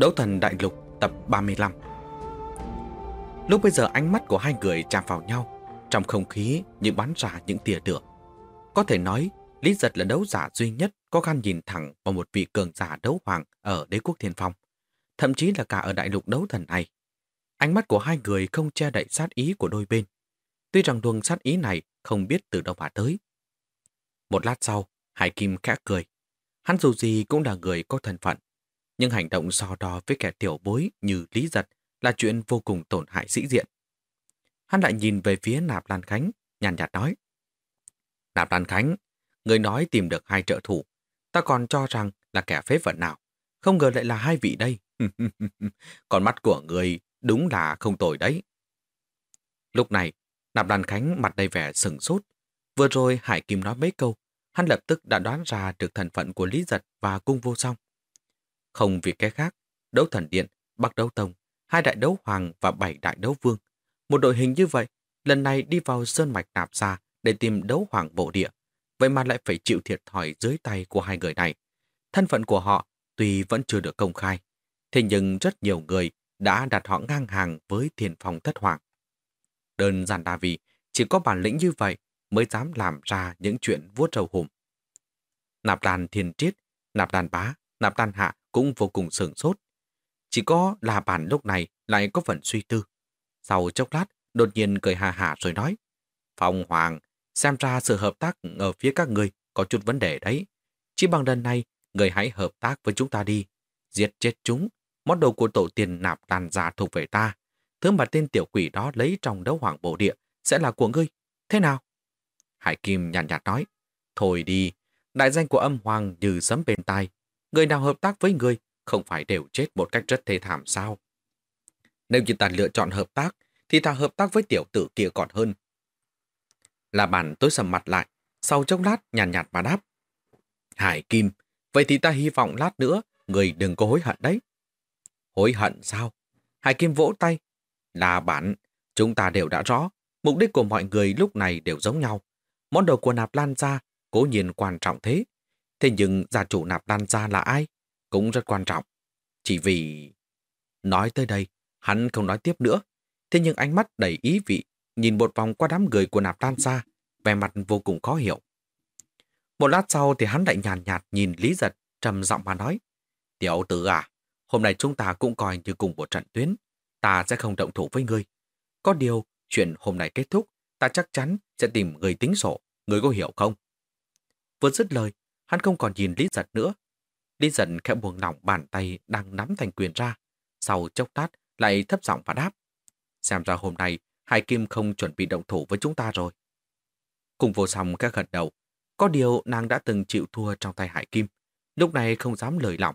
Đấu thần đại lục tập 35 Lúc bây giờ ánh mắt của hai người chạm vào nhau Trong không khí như bắn ra những tia lửa Có thể nói Lý Giật là đấu giả duy nhất có gan nhìn thẳng vào một vị cường giả đấu hoàng ở đế quốc thiên phong. Thậm chí là cả ở đại lục đấu thần này. Ánh mắt của hai người không che đậy sát ý của đôi bên. Tuy rằng luồng sát ý này không biết từ đâu mà tới. Một lát sau, Hải Kim khẽ cười. Hắn dù gì cũng là người có thân phận nhưng hành động so đo với kẻ tiểu bối như Lý Giật là chuyện vô cùng tổn hại sĩ diện. Hắn lại nhìn về phía Nạp Lan Khánh, nhàn nhạt nói. Nạp Lan Khánh, người nói tìm được hai trợ thủ. Ta còn cho rằng là kẻ phế vật nào. Không ngờ lại là hai vị đây. Còn mắt của người đúng là không tồi đấy. Lúc này, Nạp Lan Khánh mặt đầy vẻ sừng sốt. Vừa rồi Hải Kim nói mấy câu, hắn lập tức đã đoán ra được thân phận của Lý Giật và cung vô song. Không vì cái khác, đấu thần điện, bắc đấu tông, hai đại đấu hoàng và bảy đại đấu vương. Một đội hình như vậy, lần này đi vào sơn mạch nạp xa để tìm đấu hoàng bộ địa. Vậy mà lại phải chịu thiệt thòi dưới tay của hai người này. Thân phận của họ tuy vẫn chưa được công khai, thế nhưng rất nhiều người đã đặt họ ngang hàng với thiền phòng thất hoàng. Đơn giản là vì chỉ có bản lĩnh như vậy mới dám làm ra những chuyện vuốt râu hùm. Nạp đàn thiền triết, nạp đàn bá, nạp đàn hạ cũng vô cùng sửng sốt. Chỉ có là bản lúc này lại có phần suy tư. Sau chốc lát, đột nhiên cười hà hà rồi nói. Phong Hoàng, xem ra sự hợp tác ở phía các người có chút vấn đề đấy. Chỉ bằng lần này, người hãy hợp tác với chúng ta đi. Giết chết chúng, món đồ của tổ tiên nạp đàn giả thuộc về ta. Thứ mà tên tiểu quỷ đó lấy trong đấu hoàng bộ địa sẽ là của ngươi. Thế nào? Hải Kim nhàn nhạt, nhạt nói. Thôi đi, đại danh của âm hoàng như sấm bên tai, người nào hợp tác với người không phải đều chết một cách rất thê thảm sao? Nếu như ta lựa chọn hợp tác, thì ta hợp tác với tiểu tử kia còn hơn. Là bản tối sầm mặt lại, sau chốc lát nhàn nhạt, nhạt mà đáp. Hải Kim, vậy thì ta hy vọng lát nữa người đừng có hối hận đấy. Hối hận sao? Hải Kim vỗ tay. Là bản, chúng ta đều đã rõ, mục đích của mọi người lúc này đều giống nhau. Món đồ của nạp lan ra cố nhiên quan trọng thế, Thế nhưng gia chủ nạp đan gia là ai? Cũng rất quan trọng. Chỉ vì... Nói tới đây, hắn không nói tiếp nữa. Thế nhưng ánh mắt đầy ý vị, nhìn một vòng qua đám người của nạp đan gia, vẻ mặt vô cùng khó hiểu. Một lát sau thì hắn lại nhàn nhạt, nhạt nhìn Lý Giật, trầm giọng mà nói. Tiểu tử à, hôm nay chúng ta cũng coi như cùng một trận tuyến. Ta sẽ không động thủ với ngươi. Có điều, chuyện hôm nay kết thúc, ta chắc chắn sẽ tìm người tính sổ. Ngươi có hiểu không? Vừa dứt lời, Hắn không còn nhìn Lý Giật nữa. Lý Giật khẽ buông lỏng bàn tay đang nắm thành quyền ra. Sau chốc tát lại thấp giọng và đáp. Xem ra hôm nay Hải Kim không chuẩn bị động thủ với chúng ta rồi. Cùng vô song các gật đầu. Có điều nàng đã từng chịu thua trong tay Hải Kim. Lúc này không dám lời lỏng.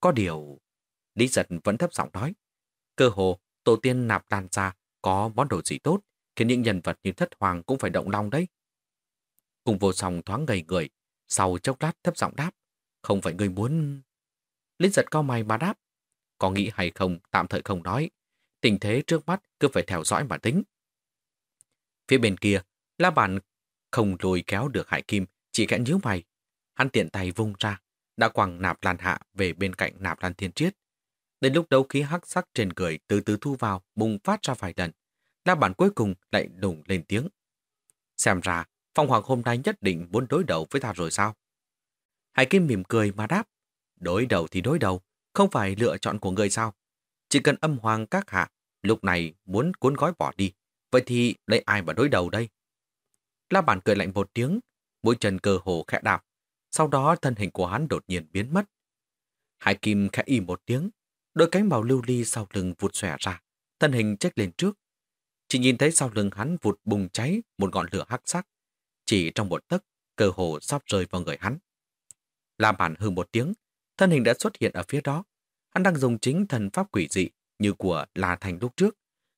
Có điều... Lý giật vẫn thấp giọng nói. Cơ hồ, tổ tiên nạp đàn ra có món đồ gì tốt, khiến những nhân vật như thất hoàng cũng phải động lòng đấy. Cùng vô song thoáng gầy người, sau chốc lát thấp giọng đáp, không phải người muốn... Linh giật cao mày mà đáp, có nghĩ hay không tạm thời không nói. Tình thế trước mắt cứ phải theo dõi mà tính. Phía bên kia, La Bản không lùi kéo được Hải Kim, chỉ khẽ nhíu mày. Hắn tiện tay vung ra, đã quẳng nạp lan hạ về bên cạnh nạp lan thiên triết. Đến lúc đấu khí hắc sắc trên người từ từ thu vào, bùng phát ra vài lần. La Bản cuối cùng lại đùng lên tiếng. Xem ra, Phong Hoàng hôm nay nhất định muốn đối đầu với ta rồi sao? Hải Kim mỉm cười mà đáp. Đối đầu thì đối đầu, không phải lựa chọn của người sao? Chỉ cần âm hoàng các hạ, lúc này muốn cuốn gói bỏ đi. Vậy thì lấy ai mà đối đầu đây? La Bản cười lạnh một tiếng, mũi chân cơ hồ khẽ đạp. Sau đó thân hình của hắn đột nhiên biến mất. Hải Kim khẽ y một tiếng, đôi cánh màu lưu ly sau lưng vụt xòe ra, thân hình chết lên trước. Chỉ nhìn thấy sau lưng hắn vụt bùng cháy một ngọn lửa hắc sắc. Chỉ trong một tấc, cơ hồ sắp rơi vào người hắn. La bản hư một tiếng, thân hình đã xuất hiện ở phía đó. Hắn đang dùng chính thần pháp quỷ dị như của La Thành lúc trước.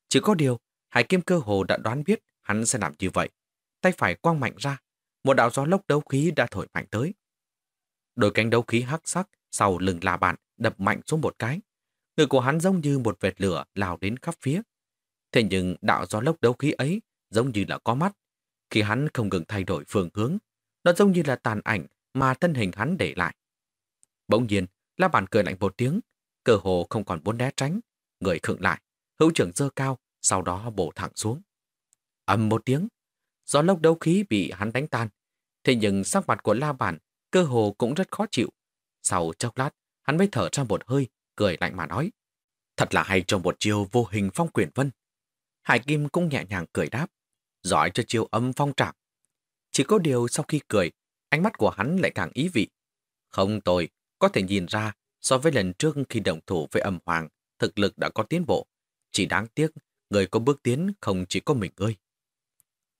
Chỉ có điều, Hải Kim cơ hồ đã đoán biết hắn sẽ làm như vậy. Tay phải quang mạnh ra, một đạo gió lốc đấu khí đã thổi mạnh tới. Đôi cánh đấu khí hắc sắc sau lưng La bản đập mạnh xuống một cái. Người của hắn giống như một vệt lửa lao đến khắp phía. Thế nhưng đạo gió lốc đấu khí ấy giống như là có mắt. Khi hắn không ngừng thay đổi phương hướng, nó giống như là tàn ảnh mà thân hình hắn để lại. Bỗng nhiên, La Bàn cười lạnh một tiếng, cơ hồ không còn muốn né tránh, người khựng lại, hữu trưởng dơ cao, sau đó bổ thẳng xuống. ầm một tiếng, gió lốc đấu khí bị hắn đánh tan, thế nhưng sắc mặt của La Bàn cơ hồ cũng rất khó chịu. Sau chốc lát, hắn mới thở ra một hơi, cười lạnh mà nói. Thật là hay cho một chiêu vô hình phong quyển vân. Hải Kim cũng nhẹ nhàng cười đáp, giỏi cho chiêu âm phong trạm. Chỉ có điều sau khi cười, ánh mắt của hắn lại càng ý vị. Không tồi, có thể nhìn ra so với lần trước khi đồng thủ với âm hoàng, thực lực đã có tiến bộ. Chỉ đáng tiếc, người có bước tiến không chỉ có mình ơi.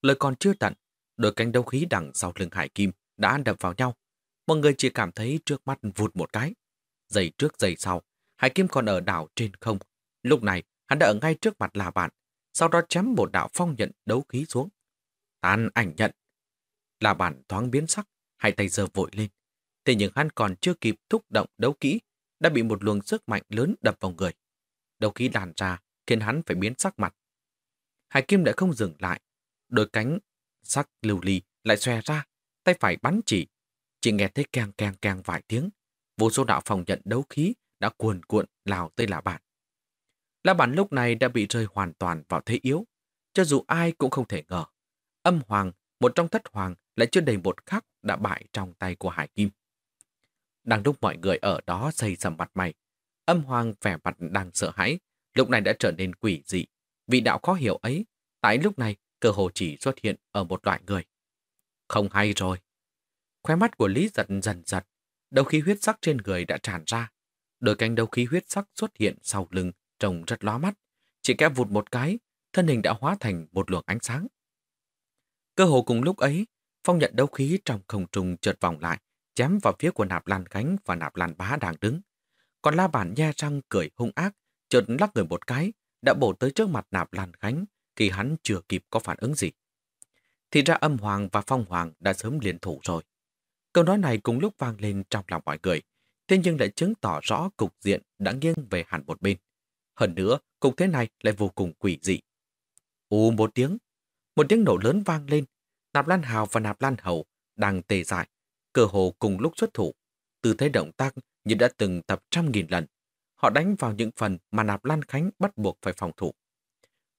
Lời còn chưa tận, đôi cánh đấu khí đằng sau lưng Hải Kim đã đập vào nhau. Mọi người chỉ cảm thấy trước mắt vụt một cái. giày trước giày sau, Hải Kim còn ở đảo trên không. Lúc này, hắn đã ở ngay trước mặt là bạn, sau đó chém một đạo phong nhận đấu khí xuống. Tàn ảnh nhận. Là bản thoáng biến sắc, hai tay giờ vội lên. Thế nhưng hắn còn chưa kịp thúc động đấu kỹ, đã bị một luồng sức mạnh lớn đập vào người. Đấu khí đàn ra, khiến hắn phải biến sắc mặt. Hải Kim đã không dừng lại. Đôi cánh sắc lưu ly lại xòe ra, tay phải bắn chỉ. Chỉ nghe thấy keng keng keng vài tiếng. Vô số đạo phòng nhận đấu khí đã cuồn cuộn lào tới là bạn. La Bản lúc này đã bị rơi hoàn toàn vào thế yếu. Cho dù ai cũng không thể ngờ. Âm hoàng, một trong thất hoàng, lại chưa đầy một khắc đã bại trong tay của Hải Kim. Đang lúc mọi người ở đó xây sầm mặt mày, âm hoàng vẻ mặt đang sợ hãi, lúc này đã trở nên quỷ dị. Vị đạo khó hiểu ấy, tại lúc này cơ hồ chỉ xuất hiện ở một loại người. Không hay rồi. Khóe mắt của Lý giật dần giật, đầu khí huyết sắc trên người đã tràn ra. Đôi cánh đầu khí huyết sắc xuất hiện sau lưng, trông rất lóa mắt. Chỉ kẽ vụt một cái, thân hình đã hóa thành một luồng ánh sáng. Cơ hồ cùng lúc ấy, phong nhận đấu khí trong không trung chợt vòng lại, chém vào phía của nạp lan khánh và nạp lan bá đang đứng. Còn la bản nhe răng cười hung ác, chợt lắc người một cái, đã bổ tới trước mặt nạp lan khánh khi hắn chưa kịp có phản ứng gì. Thì ra âm hoàng và phong hoàng đã sớm liên thủ rồi. Câu nói này cùng lúc vang lên trong lòng mọi người, thế nhưng lại chứng tỏ rõ cục diện đã nghiêng về hẳn một bên. Hơn nữa, cục thế này lại vô cùng quỷ dị. U một tiếng, một tiếng nổ lớn vang lên. Nạp Lan Hào và Nạp Lan Hậu đang tề dại, cơ hồ cùng lúc xuất thủ. Tư thế động tác như đã từng tập trăm nghìn lần. Họ đánh vào những phần mà Nạp Lan Khánh bắt buộc phải phòng thủ.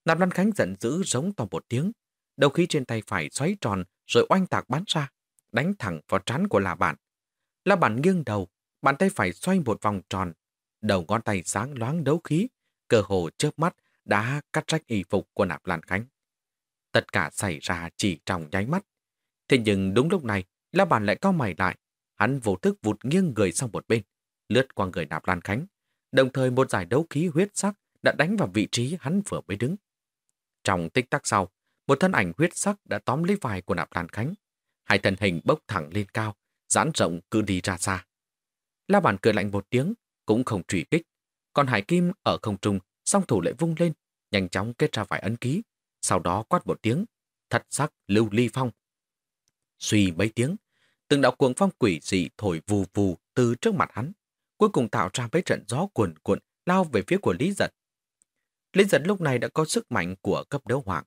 Nạp Lan Khánh giận dữ giống to một tiếng. Đầu khí trên tay phải xoáy tròn rồi oanh tạc bắn ra, đánh thẳng vào trán của La Bản. La Bản nghiêng đầu, bàn tay phải xoay một vòng tròn. Đầu ngón tay sáng loáng đấu khí, cơ hồ chớp mắt đã cắt rách y phục của Nạp Lan Khánh. Tất cả xảy ra chỉ trong nháy mắt. Thế nhưng đúng lúc này, La Bàn lại cao mày lại. Hắn vô thức vụt nghiêng người sang một bên, lướt qua người Nạp Lan Khánh. Đồng thời một giải đấu khí huyết sắc đã đánh vào vị trí hắn vừa mới đứng. Trong tích tắc sau, một thân ảnh huyết sắc đã tóm lấy vai của Nạp Lan Khánh. Hai thân hình bốc thẳng lên cao, giãn rộng cứ đi ra xa. La Bàn cười lạnh một tiếng, cũng không truy kích. Còn Hải Kim ở không trung, song thủ lại vung lên, nhanh chóng kết ra vài ấn ký, sau đó quát một tiếng, thật sắc lưu ly phong. Suy mấy tiếng, từng đạo cuồng phong quỷ dị thổi vù vù từ trước mặt hắn, cuối cùng tạo ra mấy trận gió cuồn cuộn lao về phía của Lý Giật. Lý Giật lúc này đã có sức mạnh của cấp đấu hoàng.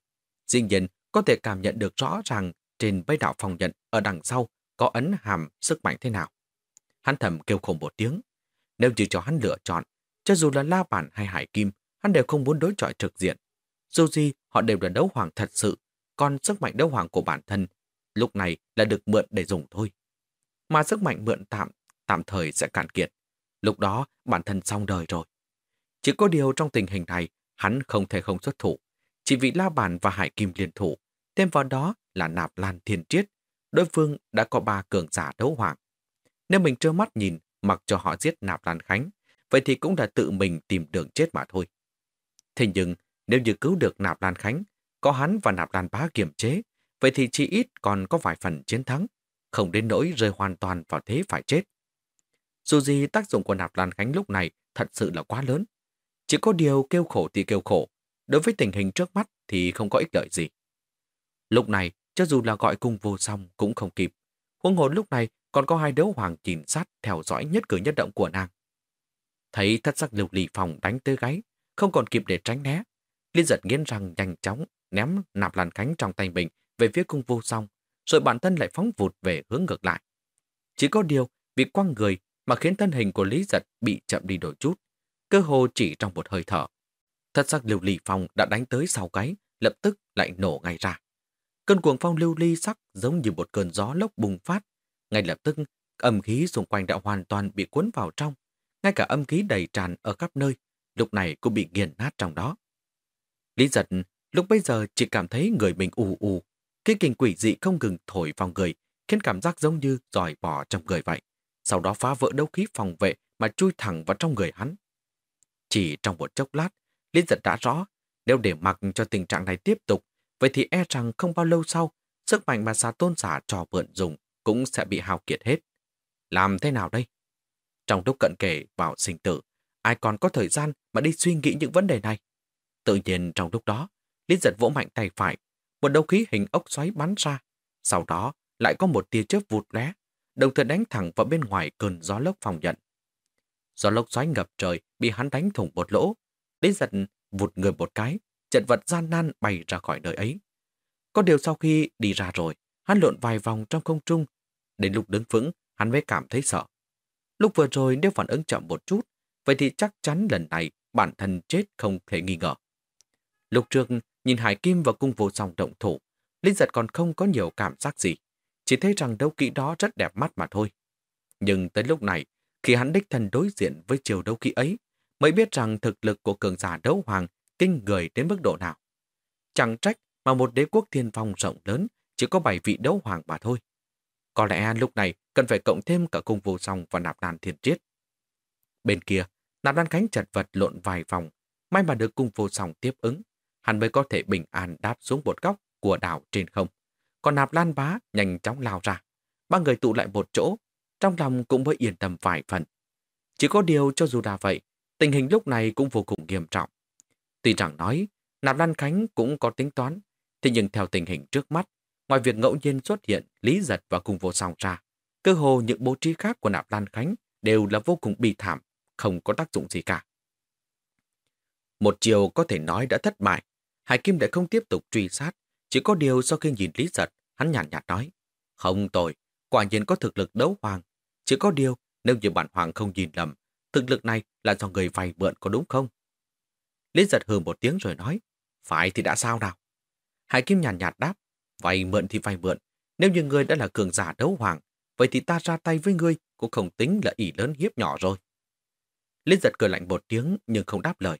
Dĩ nhiên, có thể cảm nhận được rõ ràng trên bấy đạo phòng nhận ở đằng sau có ấn hàm sức mạnh thế nào. Hắn thầm kêu khổng một tiếng. Nếu chỉ cho hắn lựa chọn, cho dù là La Bản hay Hải Kim, hắn đều không muốn đối chọi trực diện. Dù gì, họ đều là đấu hoàng thật sự, còn sức mạnh đấu hoàng của bản thân lúc này là được mượn để dùng thôi. Mà sức mạnh mượn tạm, tạm thời sẽ cạn kiệt. Lúc đó, bản thân xong đời rồi. Chỉ có điều trong tình hình này, hắn không thể không xuất thủ. Chỉ vì La Bản và Hải Kim liên thủ, thêm vào đó là nạp lan thiên triết. Đối phương đã có ba cường giả đấu hoàng. Nếu mình trơ mắt nhìn, mặc cho họ giết nạp lan khánh, vậy thì cũng là tự mình tìm đường chết mà thôi. Thế nhưng, nếu như cứu được Nạp Lan Khánh, có hắn và Nạp Lan Bá kiềm chế, vậy thì chỉ ít còn có vài phần chiến thắng. không đến nỗi rơi hoàn toàn vào thế phải chết. Dù gì tác dụng của nạp Lan Khánh lúc này thật sự là quá lớn. Chỉ có điều kêu khổ thì kêu khổ, đối với tình hình trước mắt thì không có ích lợi gì. Lúc này, cho dù là gọi cung vô song cũng không kịp. Huống hồn lúc này còn có hai đấu hoàng chìm sát theo dõi nhất cử nhất động của nàng. Thấy thất sắc lưu ly phòng đánh tới gáy, không còn kịp để tránh né. Liên giật nghiến răng nhanh chóng ném nạp làn cánh trong tay mình về phía cung vô song, rồi bản thân lại phóng vụt về hướng ngược lại. Chỉ có điều, việc quăng người mà khiến thân hình của Lý Giật bị chậm đi đôi chút, cơ hồ chỉ trong một hơi thở. Thất sắc lưu ly phong đã đánh tới sau cái, lập tức lại nổ ngay ra. Cơn cuồng phong lưu ly sắc giống như một cơn gió lốc bùng phát. Ngay lập tức, âm khí xung quanh đã hoàn toàn bị cuốn vào trong. Ngay cả âm khí đầy tràn ở khắp nơi, lúc này cũng bị nghiền nát trong đó. Lý giật lúc bây giờ chỉ cảm thấy người mình ù ù. Cái kinh quỷ dị không ngừng thổi vào người, khiến cảm giác giống như dòi bỏ trong người vậy. Sau đó phá vỡ đấu khí phòng vệ mà chui thẳng vào trong người hắn. Chỉ trong một chốc lát, Lý giật đã rõ, nếu để mặc cho tình trạng này tiếp tục, vậy thì e rằng không bao lâu sau, sức mạnh mà xà tôn giả trò vượn dùng cũng sẽ bị hao kiệt hết. Làm thế nào đây? Trong lúc cận kề vào sinh tử, ai còn có thời gian mà đi suy nghĩ những vấn đề này? Tự nhiên trong lúc đó, Lý giật vỗ mạnh tay phải, một đầu khí hình ốc xoáy bắn ra. Sau đó lại có một tia chớp vụt lé, đồng thời đánh thẳng vào bên ngoài cơn gió lốc phòng nhận. Gió lốc xoáy ngập trời bị hắn đánh thủng một lỗ. Lý giật vụt người một cái, trận vật gian nan bay ra khỏi nơi ấy. Có điều sau khi đi ra rồi, hắn lộn vài vòng trong không trung. Đến lúc đứng vững, hắn mới cảm thấy sợ. Lúc vừa rồi nếu phản ứng chậm một chút, vậy thì chắc chắn lần này bản thân chết không thể nghi ngờ. Lúc trước, nhìn Hải Kim và cung vô song động thủ, Linh giật còn không có nhiều cảm giác gì. Chỉ thấy rằng đấu kỹ đó rất đẹp mắt mà thôi. Nhưng tới lúc này, khi hắn đích thân đối diện với chiều đấu kỹ ấy, mới biết rằng thực lực của cường giả đấu hoàng kinh người đến mức độ nào. Chẳng trách mà một đế quốc thiên phong rộng lớn chỉ có 7 vị đấu hoàng mà thôi. Có lẽ lúc này cần phải cộng thêm cả cung vô song và nạp đàn thiên triết. Bên kia, nạp đàn khánh chật vật lộn vài vòng, may mà được cung vô song tiếp ứng. Hắn mới có thể bình an đáp xuống một góc của đảo trên không. Còn nạp lan bá nhanh chóng lao ra. Ba người tụ lại một chỗ, trong lòng cũng mới yên tâm vài phần. Chỉ có điều cho dù là vậy, tình hình lúc này cũng vô cùng nghiêm trọng. Tuy rằng nói, Nạp Lan Khánh cũng có tính toán, thế nhưng theo tình hình trước mắt, ngoài việc ngẫu nhiên xuất hiện Lý Giật và cùng vô song ra, cơ hồ những bố trí khác của Nạp Lan Khánh đều là vô cùng bi thảm, không có tác dụng gì cả. Một chiều có thể nói đã thất bại, Hải Kim đã không tiếp tục truy sát, chỉ có điều sau khi nhìn Lý Giật, hắn nhàn nhạt, nhạt nói, không tội, quả nhiên có thực lực đấu hoàng, chỉ có điều nếu như bản hoàng không nhìn lầm, thực lực này là do người vay mượn có đúng không? Lý giật hừ một tiếng rồi nói, phải thì đã sao nào? Hải Kim nhàn nhạt, nhạt đáp, vay mượn thì vay mượn, nếu như ngươi đã là cường giả đấu hoàng, vậy thì ta ra tay với ngươi cũng không tính là ỷ lớn hiếp nhỏ rồi. Lý giật cười lạnh một tiếng nhưng không đáp lời.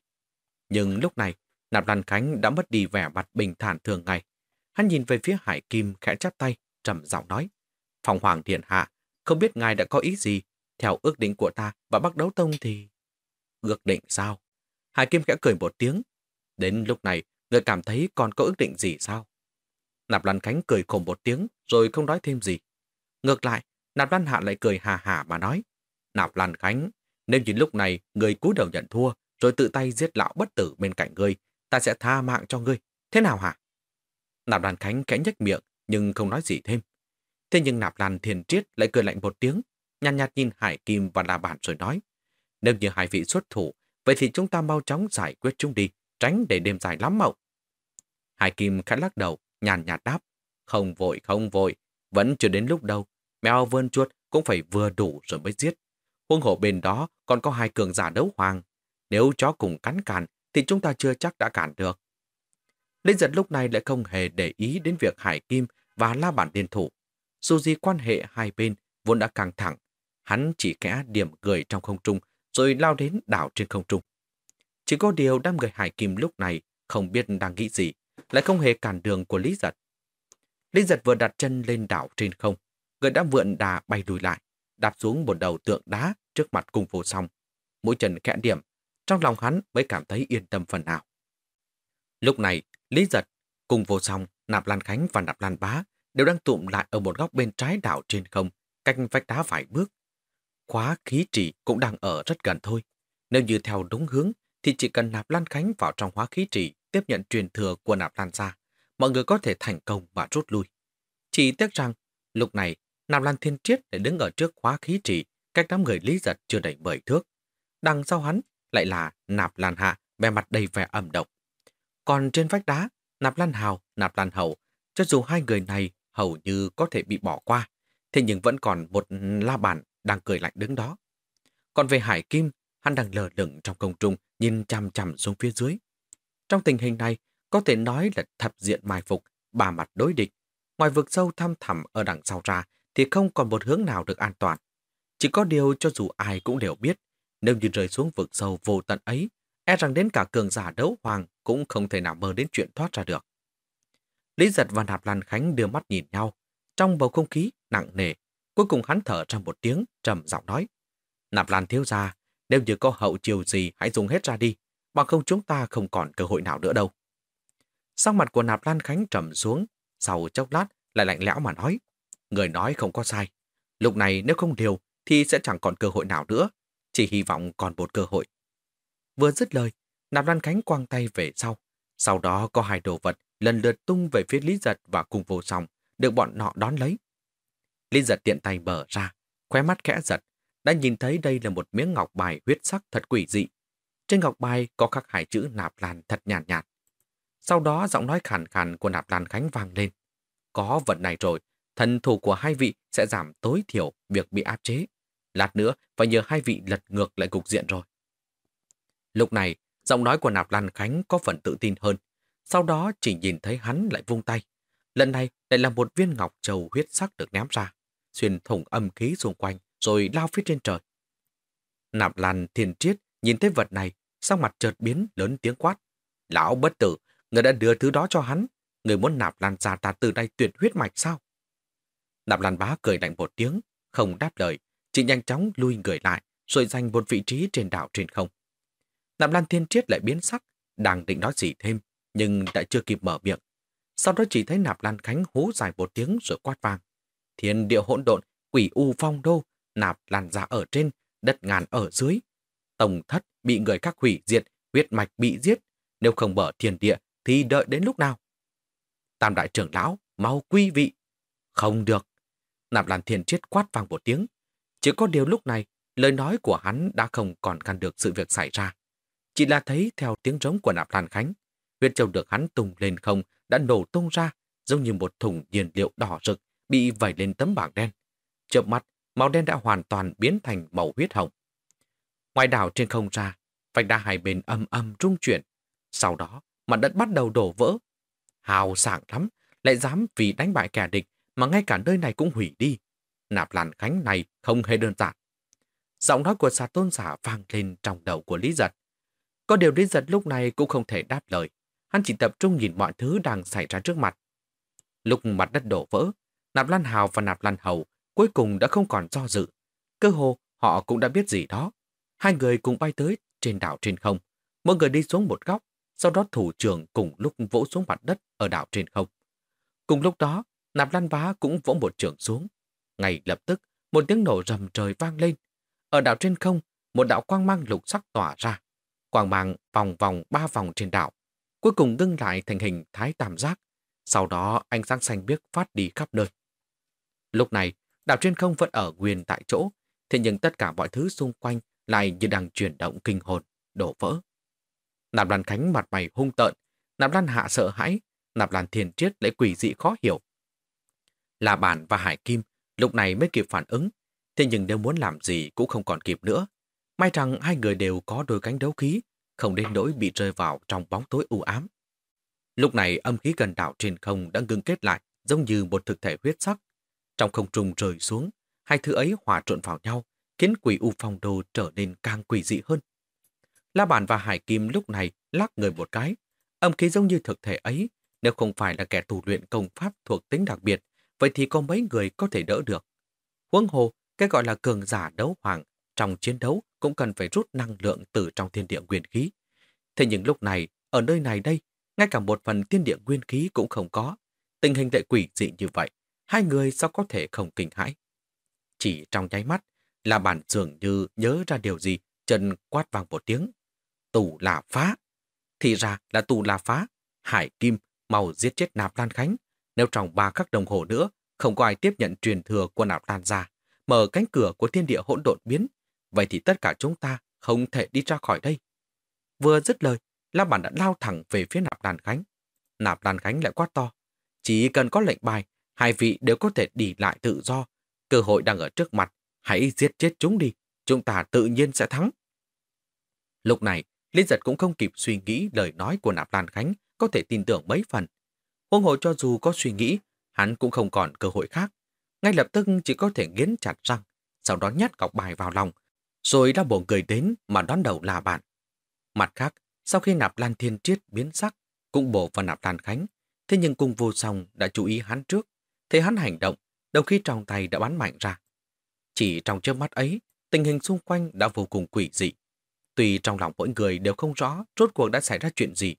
Nhưng lúc này, Nạp Lan Khánh đã mất đi vẻ mặt bình thản thường ngày. Hắn nhìn về phía Hải Kim khẽ chắp tay, trầm giọng nói. Phòng Hoàng Điện Hạ, không biết ngài đã có ý gì. Theo ước định của ta và Bắc Đấu Tông thì... Ước định sao? Hải Kim khẽ cười một tiếng. Đến lúc này, người cảm thấy còn có ước định gì sao? Nạp Lan Khánh cười khổ một tiếng rồi không nói thêm gì. Ngược lại, Nạp Lan Hạ lại cười hà hà mà nói. Nạp Lan Khánh, nếu như lúc này người cúi đầu nhận thua rồi tự tay giết lão bất tử bên cạnh ngươi, ta sẽ tha mạng cho ngươi. Thế nào hả? Nạp Lan Khánh khẽ nhếch miệng nhưng không nói gì thêm. Thế nhưng Nạp Lan Thiền Triết lại cười lạnh một tiếng, nhàn nhạt, nhạt nhìn Hải Kim và La Bản rồi nói. Nếu như hai vị xuất thủ Vậy thì chúng ta mau chóng giải quyết chúng đi, tránh để đêm dài lắm mộng. Hải Kim khẽ lắc đầu, nhàn nhạt đáp. Không vội, không vội, vẫn chưa đến lúc đâu. Mèo vươn chuột cũng phải vừa đủ rồi mới giết. Huống hộ bên đó còn có hai cường giả đấu hoàng. Nếu chó cùng cắn càn thì chúng ta chưa chắc đã cản được. Linh giật lúc này lại không hề để ý đến việc Hải Kim và La Bản liên thủ. Dù gì quan hệ hai bên vốn đã căng thẳng, hắn chỉ kẽ điểm cười trong không trung rồi lao đến đảo trên không trung. Chỉ có điều đám người Hải Kim lúc này không biết đang nghĩ gì, lại không hề cản đường của Lý Giật. Lý Giật vừa đặt chân lên đảo trên không, người đã vượn đà bay lùi lại, đạp xuống một đầu tượng đá trước mặt cung vô song. Mũi chân khẽ điểm, trong lòng hắn mới cảm thấy yên tâm phần nào. Lúc này, Lý Giật, cùng vô song, Nạp Lan Khánh và Nạp Lan Bá đều đang tụm lại ở một góc bên trái đảo trên không, cách vách đá vài bước. Khóa khí trì cũng đang ở rất gần thôi. Nếu như theo đúng hướng, thì chỉ cần nạp Lan Khánh vào trong hóa khí trì tiếp nhận truyền thừa của nạp Lan ra, mọi người có thể thành công và rút lui. Chỉ tiếc rằng, lúc này, nạp Lan Thiên Triết lại đứng ở trước khóa khí trì, cách đám người lý giật chưa đầy mười thước. Đằng sau hắn lại là nạp Lan Hạ, bề mặt đầy vẻ ẩm độc. Còn trên vách đá, nạp Lan Hào, nạp Lan Hậu, cho dù hai người này hầu như có thể bị bỏ qua, thế nhưng vẫn còn một la bàn đang cười lạnh đứng đó. Còn về Hải Kim, hắn đang lờ lửng trong công trung, nhìn chằm chằm xuống phía dưới. Trong tình hình này, có thể nói là thập diện mai phục, ba mặt đối địch. Ngoài vực sâu thăm thẳm ở đằng sau ra, thì không còn một hướng nào được an toàn. Chỉ có điều cho dù ai cũng đều biết, nếu như rơi xuống vực sâu vô tận ấy, e rằng đến cả cường giả đấu hoàng cũng không thể nào mơ đến chuyện thoát ra được. Lý giật và Nạp Lan Khánh đưa mắt nhìn nhau, trong bầu không khí nặng nề. Cuối cùng hắn thở trong một tiếng, trầm giọng nói. Nạp Lan thiếu ra, nếu như có hậu chiều gì hãy dùng hết ra đi, bằng không chúng ta không còn cơ hội nào nữa đâu. Sau mặt của Nạp Lan Khánh trầm xuống, sau chốc lát lại lạnh lẽo mà nói. Người nói không có sai. Lúc này nếu không điều thì sẽ chẳng còn cơ hội nào nữa. Chỉ hy vọng còn một cơ hội. Vừa dứt lời, Nạp Lan Khánh quăng tay về sau. Sau đó có hai đồ vật lần lượt tung về phía Lý Giật và cùng vô song, được bọn nọ đón lấy. Lý Giật tiện tay mở ra, khóe mắt khẽ giật, đã nhìn thấy đây là một miếng ngọc bài huyết sắc thật quỷ dị. Trên ngọc bài có khắc hai chữ nạp lan thật nhàn nhạt, nhạt. Sau đó giọng nói khàn khàn của nạp lan khánh vang lên. Có vật này rồi, thần thủ của hai vị sẽ giảm tối thiểu việc bị áp chế. Lát nữa phải nhờ hai vị lật ngược lại cục diện rồi. Lúc này, giọng nói của nạp lan khánh có phần tự tin hơn. Sau đó chỉ nhìn thấy hắn lại vung tay. Lần này lại là một viên ngọc trầu huyết sắc được ném ra, xuyên thủng âm khí xung quanh, rồi lao phía trên trời. Nạp Lan Thiên Triết nhìn thấy vật này, sắc mặt chợt biến lớn tiếng quát. Lão bất tử, người đã đưa thứ đó cho hắn. Người muốn nạp Lan ra ta từ đây tuyệt huyết mạch sao? Nạp Lan bá cười lạnh một tiếng, không đáp lời, chỉ nhanh chóng lui người lại, rồi giành một vị trí trên đảo trên không. Nạp Lan Thiên Triết lại biến sắc, đang định nói gì thêm, nhưng đã chưa kịp mở miệng. Sau đó chỉ thấy Nạp Lan Khánh hú dài một tiếng rồi quát vang. Thiên địa hỗn độn, quỷ u phong đô, nạp lan ra ở trên, đất ngàn ở dưới. Tổng thất bị người khác hủy diệt, huyết mạch bị giết. Nếu không mở thiên địa thì đợi đến lúc nào? Tam đại trưởng lão, mau quy vị. Không được. Nạp lan thiên chết quát vang một tiếng. Chỉ có điều lúc này, lời nói của hắn đã không còn ngăn được sự việc xảy ra. Chỉ là thấy theo tiếng rống của nạp lan khánh, huyết châu được hắn tung lên không đã nổ tung ra, giống như một thùng nhiên liệu đỏ rực bị vẩy lên tấm bảng đen. Chợp mắt, màu đen đã hoàn toàn biến thành màu huyết hồng. Ngoài đảo trên không ra, vành đá hai bên âm âm rung chuyển. Sau đó, mặt đất bắt đầu đổ vỡ. Hào sảng lắm, lại dám vì đánh bại kẻ địch mà ngay cả nơi này cũng hủy đi. Nạp làn khánh này không hề đơn giản. Giọng nói của xà tôn giả vang lên trong đầu của Lý Giật. Có điều Lý Giật lúc này cũng không thể đáp lời. Hắn chỉ tập trung nhìn mọi thứ đang xảy ra trước mặt. Lúc mặt đất đổ vỡ, Nạp Lan Hào và Nạp Lan Hầu cuối cùng đã không còn do dự. Cơ hồ họ cũng đã biết gì đó. Hai người cùng bay tới trên đảo trên không. Mỗi người đi xuống một góc, sau đó thủ trưởng cùng lúc vỗ xuống mặt đất ở đảo trên không. Cùng lúc đó, Nạp Lan Bá cũng vỗ một trường xuống. Ngay lập tức, một tiếng nổ rầm trời vang lên. Ở đảo trên không, một đạo quang mang lục sắc tỏa ra. Quang mang vòng vòng ba vòng trên đảo. Cuối cùng ngưng lại thành hình thái tam giác. Sau đó ánh sáng xanh biếc phát đi khắp nơi. Lúc này, Đảo trên không vẫn ở nguyên tại chỗ, thế nhưng tất cả mọi thứ xung quanh lại như đang chuyển động kinh hồn, đổ vỡ. Nạp Lan Khánh mặt mày hung tợn, Nạp Lan Hạ sợ hãi, Nạp Lan Thiền Triết lại quỷ dị khó hiểu. Là Bản và Hải Kim lúc này mới kịp phản ứng, thế nhưng nếu muốn làm gì cũng không còn kịp nữa. May rằng hai người đều có đôi cánh đấu khí, không đến nỗi bị rơi vào trong bóng tối u ám. Lúc này âm khí gần đảo trên không đã ngưng kết lại giống như một thực thể huyết sắc, trong không trung rơi xuống, hai thứ ấy hòa trộn vào nhau, khiến quỷ u phong đồ trở nên càng quỷ dị hơn. La Bản và Hải Kim lúc này lắc người một cái. Âm khí giống như thực thể ấy, nếu không phải là kẻ tù luyện công pháp thuộc tính đặc biệt, vậy thì có mấy người có thể đỡ được. Huống hồ, cái gọi là cường giả đấu hoàng, trong chiến đấu cũng cần phải rút năng lượng từ trong thiên địa nguyên khí. Thế nhưng lúc này, ở nơi này đây, ngay cả một phần thiên địa nguyên khí cũng không có. Tình hình lại quỷ dị như vậy, hai người sao có thể không kinh hãi. Chỉ trong nháy mắt, là bản dường như nhớ ra điều gì, chân quát vang một tiếng. Tù là phá. Thì ra là tù là phá. Hải Kim mau giết chết Nạp Lan Khánh. Nếu trong ba khắc đồng hồ nữa, không có ai tiếp nhận truyền thừa của Nạp Lan ra, mở cánh cửa của thiên địa hỗn độn biến, vậy thì tất cả chúng ta không thể đi ra khỏi đây. Vừa dứt lời, La Bản đã lao thẳng về phía Nạp Lan Khánh. Nạp Lan Khánh lại quát to. Chỉ cần có lệnh bài, hai vị đều có thể đi lại tự do. Cơ hội đang ở trước mặt, hãy giết chết chúng đi, chúng ta tự nhiên sẽ thắng. Lúc này, Lý Giật cũng không kịp suy nghĩ lời nói của Nạp Lan Khánh có thể tin tưởng mấy phần. Huống hồ cho dù có suy nghĩ, hắn cũng không còn cơ hội khác. Ngay lập tức chỉ có thể nghiến chặt răng, sau đó nhét cọc bài vào lòng, rồi đã bộ người đến mà đón đầu là bạn. Mặt khác, sau khi nạp lan thiên triết biến sắc, cũng bổ vào nạp lan khánh, thế nhưng cung vô song đã chú ý hắn trước, thấy hắn hành động, đầu khi trong tay đã bắn mạnh ra. Chỉ trong chớp mắt ấy, tình hình xung quanh đã vô cùng quỷ dị. Tuy trong lòng mỗi người đều không rõ rốt cuộc đã xảy ra chuyện gì,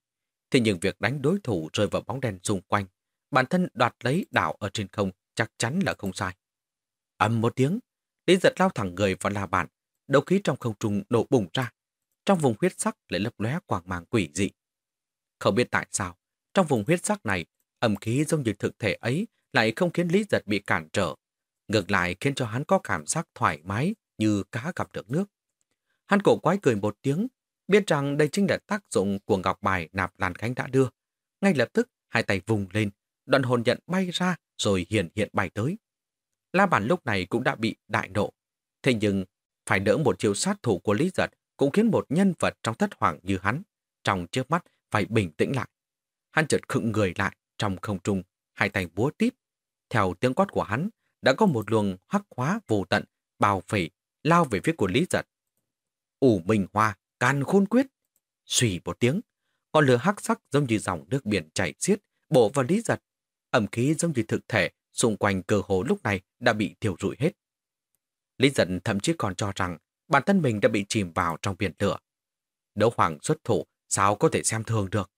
thế nhưng việc đánh đối thủ rơi vào bóng đèn xung quanh, bản thân đoạt lấy đảo ở trên không chắc chắn là không sai. Âm một tiếng, Lý giật lao thẳng người vào là bạn, đầu khí trong không trung nổ bùng ra. Trong vùng huyết sắc lại lấp lóe quang mang quỷ dị. Không biết tại sao, trong vùng huyết sắc này, âm khí giống như thực thể ấy lại không khiến Lý giật bị cản trở. Ngược lại khiến cho hắn có cảm giác thoải mái như cá gặp được nước. Hắn cổ quái cười một tiếng, biết rằng đây chính là tác dụng của ngọc bài nạp Lan Khánh đã đưa. Ngay lập tức, hai tay vùng lên, đoạn hồn nhận bay ra rồi hiện hiện bay tới. La Bản lúc này cũng đã bị đại nộ. Thế nhưng, phải đỡ một chiêu sát thủ của Lý Giật cũng khiến một nhân vật trong thất hoàng như hắn, trong trước mắt phải bình tĩnh lại. Hắn chợt khựng người lại trong không trung, hai tay búa tít. Theo tiếng quát của hắn, đã có một luồng hắc hóa vô tận, bào phỉ, lao về phía của Lý Giật. ủ minh hoa, can khôn quyết. Xùy một tiếng, con lửa hắc sắc giống như dòng nước biển chảy xiết, bổ vào Lý Giật. Ẩm khí giống như thực thể, xung quanh cơ hồ lúc này đã bị thiêu rụi hết. Lý Giật thậm chí còn cho rằng bản thân mình đã bị chìm vào trong biển lửa. Đấu hoàng xuất thủ, sao có thể xem thường được?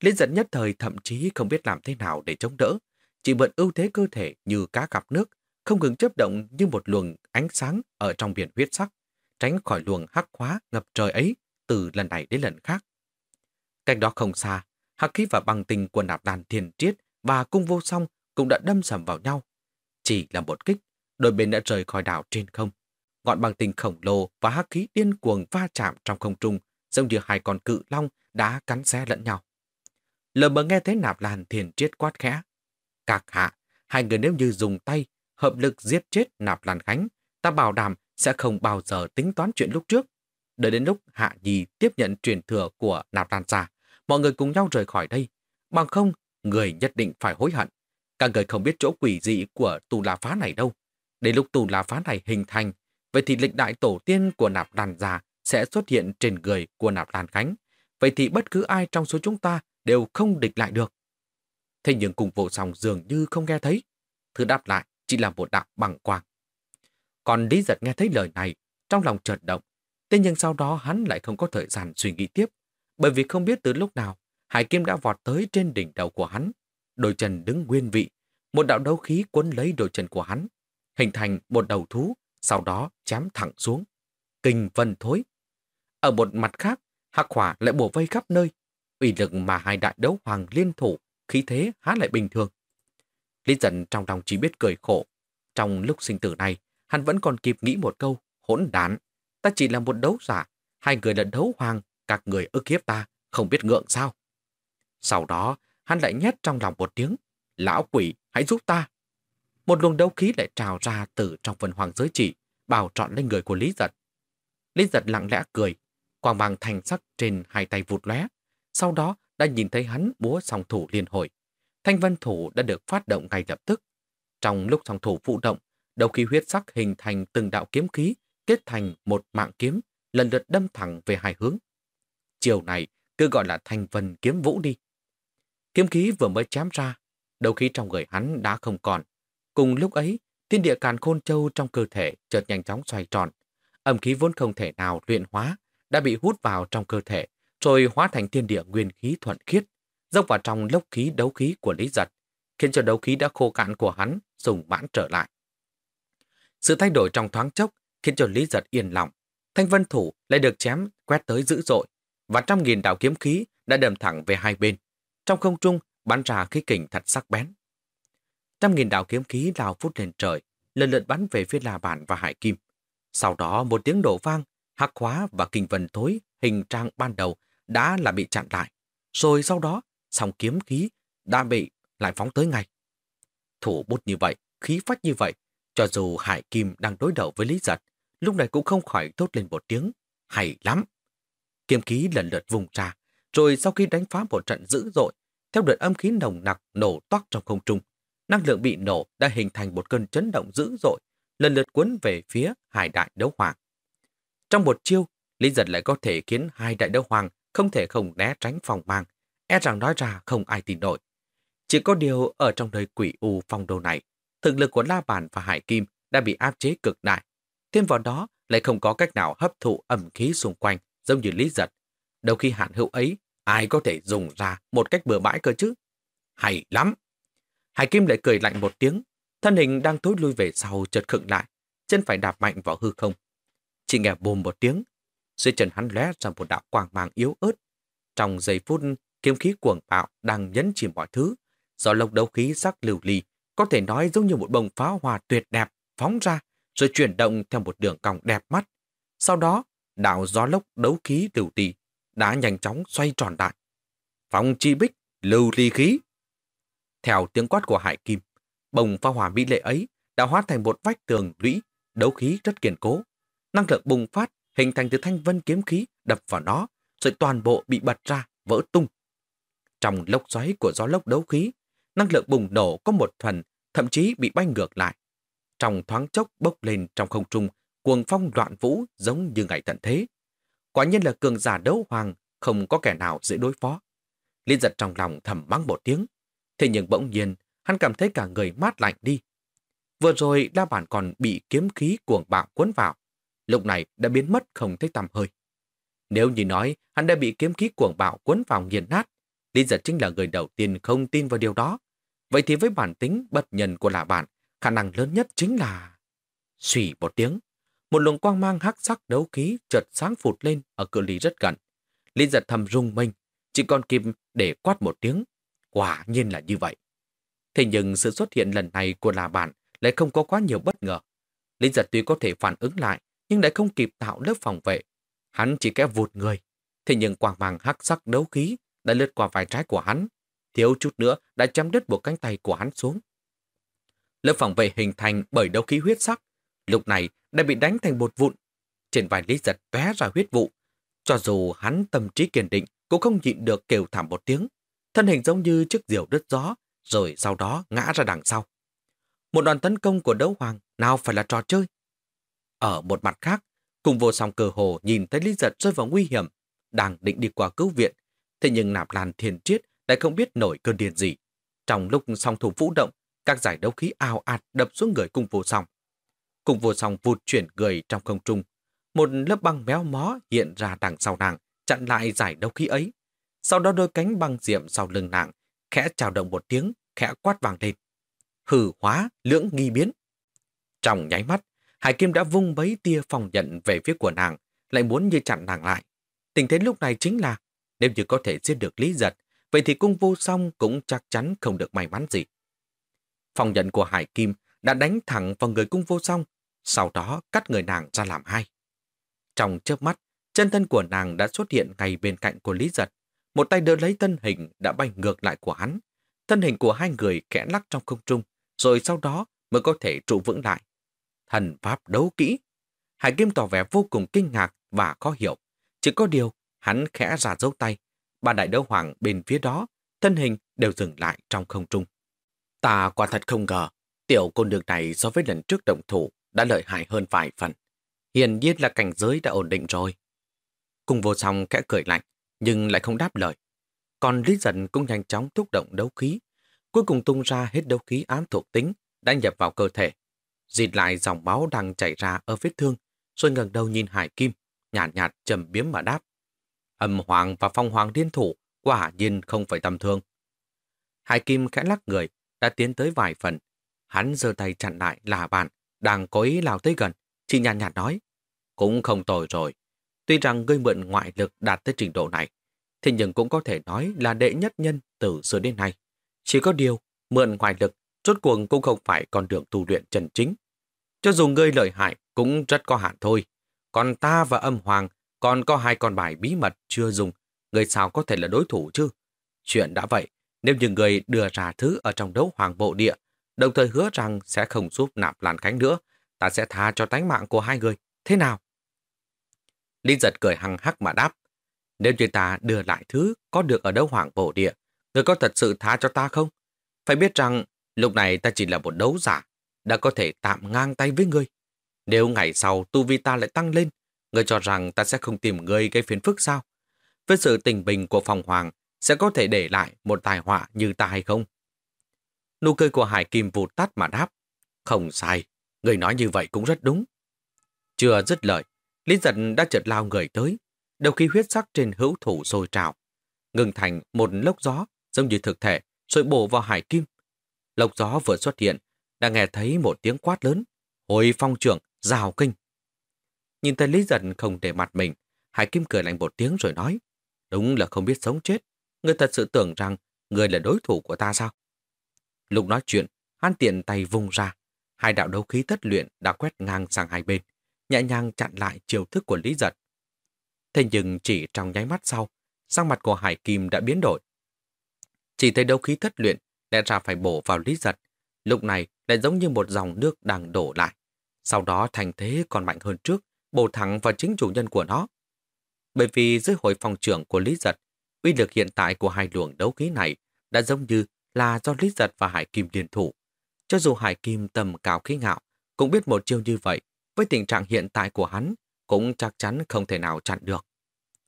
Lý Giật nhất thời thậm chí không biết làm thế nào để chống đỡ, chỉ mượn ưu thế cơ thể như cá gặp nước, không ngừng chấp động như một luồng ánh sáng ở trong biển huyết sắc, tránh khỏi luồng hắc hóa ngập trời ấy từ lần này đến lần khác. Cách đó không xa, hắc khí và băng tinh của nạp đàn thiền triết và cung vô song cũng đã đâm sầm vào nhau. Chỉ là một kích, đôi bên đã rời khỏi đảo trên không. Ngọn băng tinh khổng lồ và hắc khí điên cuồng va chạm trong không trung, giống như hai con cự long đã cắn xé lẫn nhau. Lờ mờ nghe thấy nạp làn thiền triết quát khẽ. Các hạ, hai người nếu như dùng tay, hợp lực giết chết nạp làn khánh, ta bảo đảm sẽ không bao giờ tính toán chuyện lúc trước. Đợi đến lúc hạ nhì tiếp nhận truyền thừa của nạp làn già, mọi người cùng nhau rời khỏi đây. Bằng không, người nhất định phải hối hận. Các người không biết chỗ quỷ dị của tù la phá này đâu. Đến lúc tù la phá này hình thành, vậy thì lịch đại tổ tiên của nạp đàn già sẽ xuất hiện trên người của nạp đàn khánh. Vậy thì bất cứ ai trong số chúng ta đều không địch lại được. Thế nhưng cùng vô song dường như không nghe thấy. Thứ đáp lại chỉ là một đạo bằng quang. Còn Lý Giật nghe thấy lời này, trong lòng chợt động. Thế nhưng sau đó hắn lại không có thời gian suy nghĩ tiếp. Bởi vì không biết từ lúc nào, Hải Kim đã vọt tới trên đỉnh đầu của hắn. Đôi chân đứng nguyên vị, một đạo đấu khí cuốn lấy đôi chân của hắn, hình thành một đầu thú, sau đó chém thẳng xuống. Kinh vân thối. Ở một mặt khác, hắc hỏa lại bổ vây khắp nơi. ủy lực mà hai đại đấu hoàng liên thủ, khí thế há lại bình thường. Lý dần trong lòng chỉ biết cười khổ. Trong lúc sinh tử này, hắn vẫn còn kịp nghĩ một câu, hỗn đản. Ta chỉ là một đấu giả, hai người là đấu hoàng, các người ức hiếp ta, không biết ngượng sao. Sau đó, hắn lại nhét trong lòng một tiếng. Lão quỷ, hãy giúp ta. Một luồng đấu khí lại trào ra từ trong phần hoàng giới chỉ, bào trọn lên người của Lý Giật. Lý Giật lặng lẽ cười, quang bằng thành sắc trên hai tay vụt lóe. Sau đó đã nhìn thấy hắn búa song thủ liên hồi. Thanh vân thủ đã được phát động ngay lập tức. Trong lúc song thủ phụ động, đầu khí huyết sắc hình thành từng đạo kiếm khí, kết thành một mạng kiếm, lần lượt đâm thẳng về hai hướng. Chiều này cứ gọi là thanh vân kiếm vũ đi. Kiếm khí vừa mới chém ra, đầu khí trong người hắn đã không còn. Cùng lúc ấy, thiên địa càn khôn châu trong cơ thể chợt nhanh chóng xoay tròn. Âm khí vốn không thể nào luyện hóa, đã bị hút vào trong cơ thể, rồi hóa thành thiên địa nguyên khí thuận khiết, dốc vào trong lốc khí đấu khí của Lý Giật, khiến cho đấu khí đã khô cạn của hắn sùng mãn trở lại. Sự thay đổi trong thoáng chốc khiến cho Lý Giật yên lòng. Thanh vân thủ lại được chém quét tới dữ dội, và trăm nghìn đạo kiếm khí đã đầm thẳng về hai bên. Trong không trung bắn ra khí kình thật sắc bén. Trăm nghìn đạo kiếm khí lao phút lên trời, lần lượt bắn về phía La Bản và Hải Kim. Sau đó một tiếng đổ vang, hắc hóa và kinh vân thối hình trang ban đầu đã là bị chặn lại. Rồi sau đó, sòng kiếm khí đã bị lại phóng tới ngay. Thủ bút như vậy, khí phách như vậy, cho dù Hải Kim đang đối đầu với Lý Giật, lúc này cũng không khỏi thốt lên một tiếng. Hay lắm! Kiếm khí lần lượt vùng ra, rồi sau khi đánh phá một trận dữ dội, theo đợt âm khí nồng nặc nổ toát trong không trung, năng lượng bị nổ đã hình thành một cơn chấn động dữ dội, lần lượt cuốn về phía hai đại đấu hoàng. Trong một chiêu, Lý Giật lại có thể khiến hai đại đấu hoàng không thể không né tránh phòng mang, e rằng nói ra không ai tin nổi. Chỉ có điều ở trong đời quỷ u phong đồ này, thực lực của La Bàn và Hải Kim đã bị áp chế cực đại. Thêm vào đó lại không có cách nào hấp thụ ẩm khí xung quanh giống như Lý Giật. Đầu khi hạn hữu ấy, ai có thể dùng ra một cách bừa bãi cơ chứ? Hay lắm! Hải Kim lại cười lạnh một tiếng, thân hình đang tối lui về sau chợt khựng lại, chân phải đạp mạnh vào hư không. Chỉ nghe bùm một tiếng, dưới chân hắn lóe ra một đạo quang mang yếu ớt. Trong giây phút kiếm khí cuồng bạo đang nhấn chìm mọi thứ, do lộc đấu khí sắc lưu ly, có thể nói giống như một bông pháo hoa tuyệt đẹp phóng ra, rồi chuyển động theo một đường cong đẹp mắt. Sau đó, đạo gió lốc đấu khí lưu ly đã nhanh chóng xoay tròn lại. Phong chi bích, lưu ly khí. Theo tiếng quát của Hải Kim, bông pháo hỏa mỹ lệ ấy đã hóa thành một vách tường lũy, đấu khí rất kiên cố. Năng lượng bùng phát hình thành từ thanh vân kiếm khí đập vào nó, rồi toàn bộ bị bật ra, vỡ tung. Trong lốc xoáy của gió lốc đấu khí, năng lượng bùng nổ có một phần, thậm chí bị bay ngược lại. Trong thoáng chốc bốc lên trong không trung, cuồng phong loạn vũ giống như ngày tận thế. Quả nhiên là cường giả đấu hoàng, không có kẻ nào dễ đối phó. Liên giật trong lòng thầm mắng một tiếng. Thế nhưng bỗng nhiên, hắn cảm thấy cả người mát lạnh đi. Vừa rồi La Bản còn bị kiếm khí cuồng bạo cuốn vào. Lúc này đã biến mất không thấy tăm hơi. Nếu như nói hắn đã bị kiếm khí cuồng bạo cuốn vào nghiền nát, Lý giật chính là người đầu tiên không tin vào điều đó. Vậy thì với bản tính bất nhân của là bạn, khả năng lớn nhất chính là... Xùy một tiếng, một luồng quang mang hắc sắc đấu khí chợt sáng phụt lên ở cự ly rất gần. Lý giật thầm rung mình, chỉ còn kịp để quát một tiếng. Quả nhiên là như vậy. Thế nhưng sự xuất hiện lần này của là bạn lại không có quá nhiều bất ngờ. Lý giật tuy có thể phản ứng lại, nhưng lại không kịp tạo lớp phòng vệ. Hắn chỉ kẽ vụt người. Thế nhưng quang màng hắc sắc đấu khí đã lướt qua vai trái của hắn. Thiếu chút nữa đã chém đứt một cánh tay của hắn xuống. Lớp phòng vệ hình thành bởi đấu khí huyết sắc, lúc này đã bị đánh thành bột vụn. Trên vai Lý Giật bé ra huyết vụ. Cho dù hắn tâm trí kiên định, cũng không nhịn được kêu thảm một tiếng. Thân hình giống như chiếc diều đứt gió, rồi sau đó ngã ra đằng sau. Một đoàn tấn công của đấu hoàng nào phải là trò chơi. Ở một mặt khác, cùng vô song cơ hồ nhìn thấy Lý Giật rơi vào nguy hiểm, đang định đi qua cứu viện, Thế nhưng nạp lan thiền triết lại không biết nổi cơn điên gì. Trong lúc song thủ vũ động, các giải đấu khí ào ạt đập xuống người cung vô song. Cung vô song vụt chuyển người trong không trung. Một lớp băng méo mó hiện ra đằng sau nàng, chặn lại giải đấu khí ấy. Sau đó đôi cánh băng diệm sau lưng nàng, khẽ chào động một tiếng, khẽ quát vàng lên. Hử hóa, lưỡng nghi biến. Trong nháy mắt, Hải Kim đã vung mấy tia phòng nhận về phía của nàng, lại muốn như chặn nàng lại. Tình thế lúc này chính là nếu như có thể giết được Lý Giật, vậy thì cung vô song cũng chắc chắn không được may mắn gì. Phòng nhận của Hải Kim đã đánh thẳng vào người cung vô song, sau đó cắt người nàng ra làm hai. Trong chớp mắt, chân thân của nàng đã xuất hiện ngay bên cạnh của Lý Giật. Một tay đỡ lấy thân hình đã bay ngược lại của hắn. Thân hình của hai người kẽ lắc trong không trung, rồi sau đó mới có thể trụ vững lại. Thần pháp đấu kỹ. Hải Kim tỏ vẻ vô cùng kinh ngạc và khó hiểu. Chỉ có điều Hắn khẽ ra dấu tay. Ba đại đấu hoàng bên phía đó, thân hình đều dừng lại trong không trung. Ta quả thật không ngờ, tiểu côn đường này so với lần trước động thủ đã lợi hại hơn vài phần. Hiển nhiên là cảnh giới đã ổn định rồi. Cùng vô song kẽ cười lạnh, nhưng lại không đáp lời. Còn Lý Dần cũng nhanh chóng thúc động đấu khí. Cuối cùng tung ra hết đấu khí ám thuộc tính, đã nhập vào cơ thể. Dịt lại dòng máu đang chảy ra ở vết thương, rồi ngẩng đầu nhìn Hải Kim, nhạt nhạt trầm biếm mà đáp. Âm hoàng và phong hoàng liên thủ quả nhiên không phải tầm thường. Hải Kim khẽ lắc người, đã tiến tới vài phần. Hắn giơ tay chặn lại là bạn, đang có ý lao tới gần. chỉ nhàn nhạt, nhạt nói, cũng không tồi rồi. Tuy rằng ngươi mượn ngoại lực đạt tới trình độ này, thì nhưng cũng có thể nói là đệ nhất nhân từ xưa đến nay. Chỉ có điều, mượn ngoại lực, rốt cuộc cũng không phải con đường tu luyện chân chính. Cho dù ngươi lợi hại cũng rất có hạn thôi. Còn ta và âm hoàng còn có hai con bài bí mật chưa dùng, người sao có thể là đối thủ chứ? Chuyện đã vậy, nếu như người đưa ra thứ ở trong đấu hoàng bộ địa, đồng thời hứa rằng sẽ không giúp nạp Lan Khánh nữa, ta sẽ tha cho tánh mạng của hai người. Thế nào? Lý giật cười hăng hắc mà đáp. Nếu như ta đưa lại thứ có được ở đấu hoàng bộ địa, người có thật sự tha cho ta không? Phải biết rằng lúc này ta chỉ là một đấu giả, đã có thể tạm ngang tay với ngươi. Nếu ngày sau tu vi ta lại tăng lên, ngươi cho rằng ta sẽ không tìm ngươi gây phiền phức sao? Với sự tình bình của phòng hoàng, sẽ có thể để lại một tài họa như ta hay không? Nụ cười của Hải Kim vụt tắt mà đáp. Không sai, người nói như vậy cũng rất đúng. Chưa dứt lời, Lý giật đã chợt lao người tới, đầu khi huyết sắc trên hữu thủ sôi trào. Ngừng thành một lốc gió, giống như thực thể, rồi bổ vào Hải Kim. Lộc gió vừa xuất hiện, đã nghe thấy một tiếng quát lớn. Hồi phong trưởng, rào kinh. Nhìn thấy Lý giật không để mặt mình, Hải Kim cười lạnh một tiếng rồi nói. Đúng là không biết sống chết. Người thật sự tưởng rằng người là đối thủ của ta sao? Lúc nói chuyện, hắn tiện tay vung ra. Hai đạo đấu khí tất luyện đã quét ngang sang hai bên, nhẹ nhàng chặn lại chiều thức của Lý Giật. Thế nhưng chỉ trong nháy mắt sau, sang mặt của Hải Kim đã biến đổi. Chỉ thấy đấu khí thất luyện lẽ ra phải bổ vào Lý Giật. Lúc này lại giống như một dòng nước đang đổ lại. Sau đó thành thế còn mạnh hơn trước, bổ thẳng vào chính chủ nhân của nó. Bởi vì dưới hội phòng trưởng của Lý Giật, uy lực hiện tại của hai luồng đấu khí này đã giống như là do Lý Giật và Hải Kim liên thủ. Cho dù Hải Kim tầm cao khí ngạo, cũng biết một chiêu như vậy, với tình trạng hiện tại của hắn, cũng chắc chắn không thể nào chặn được.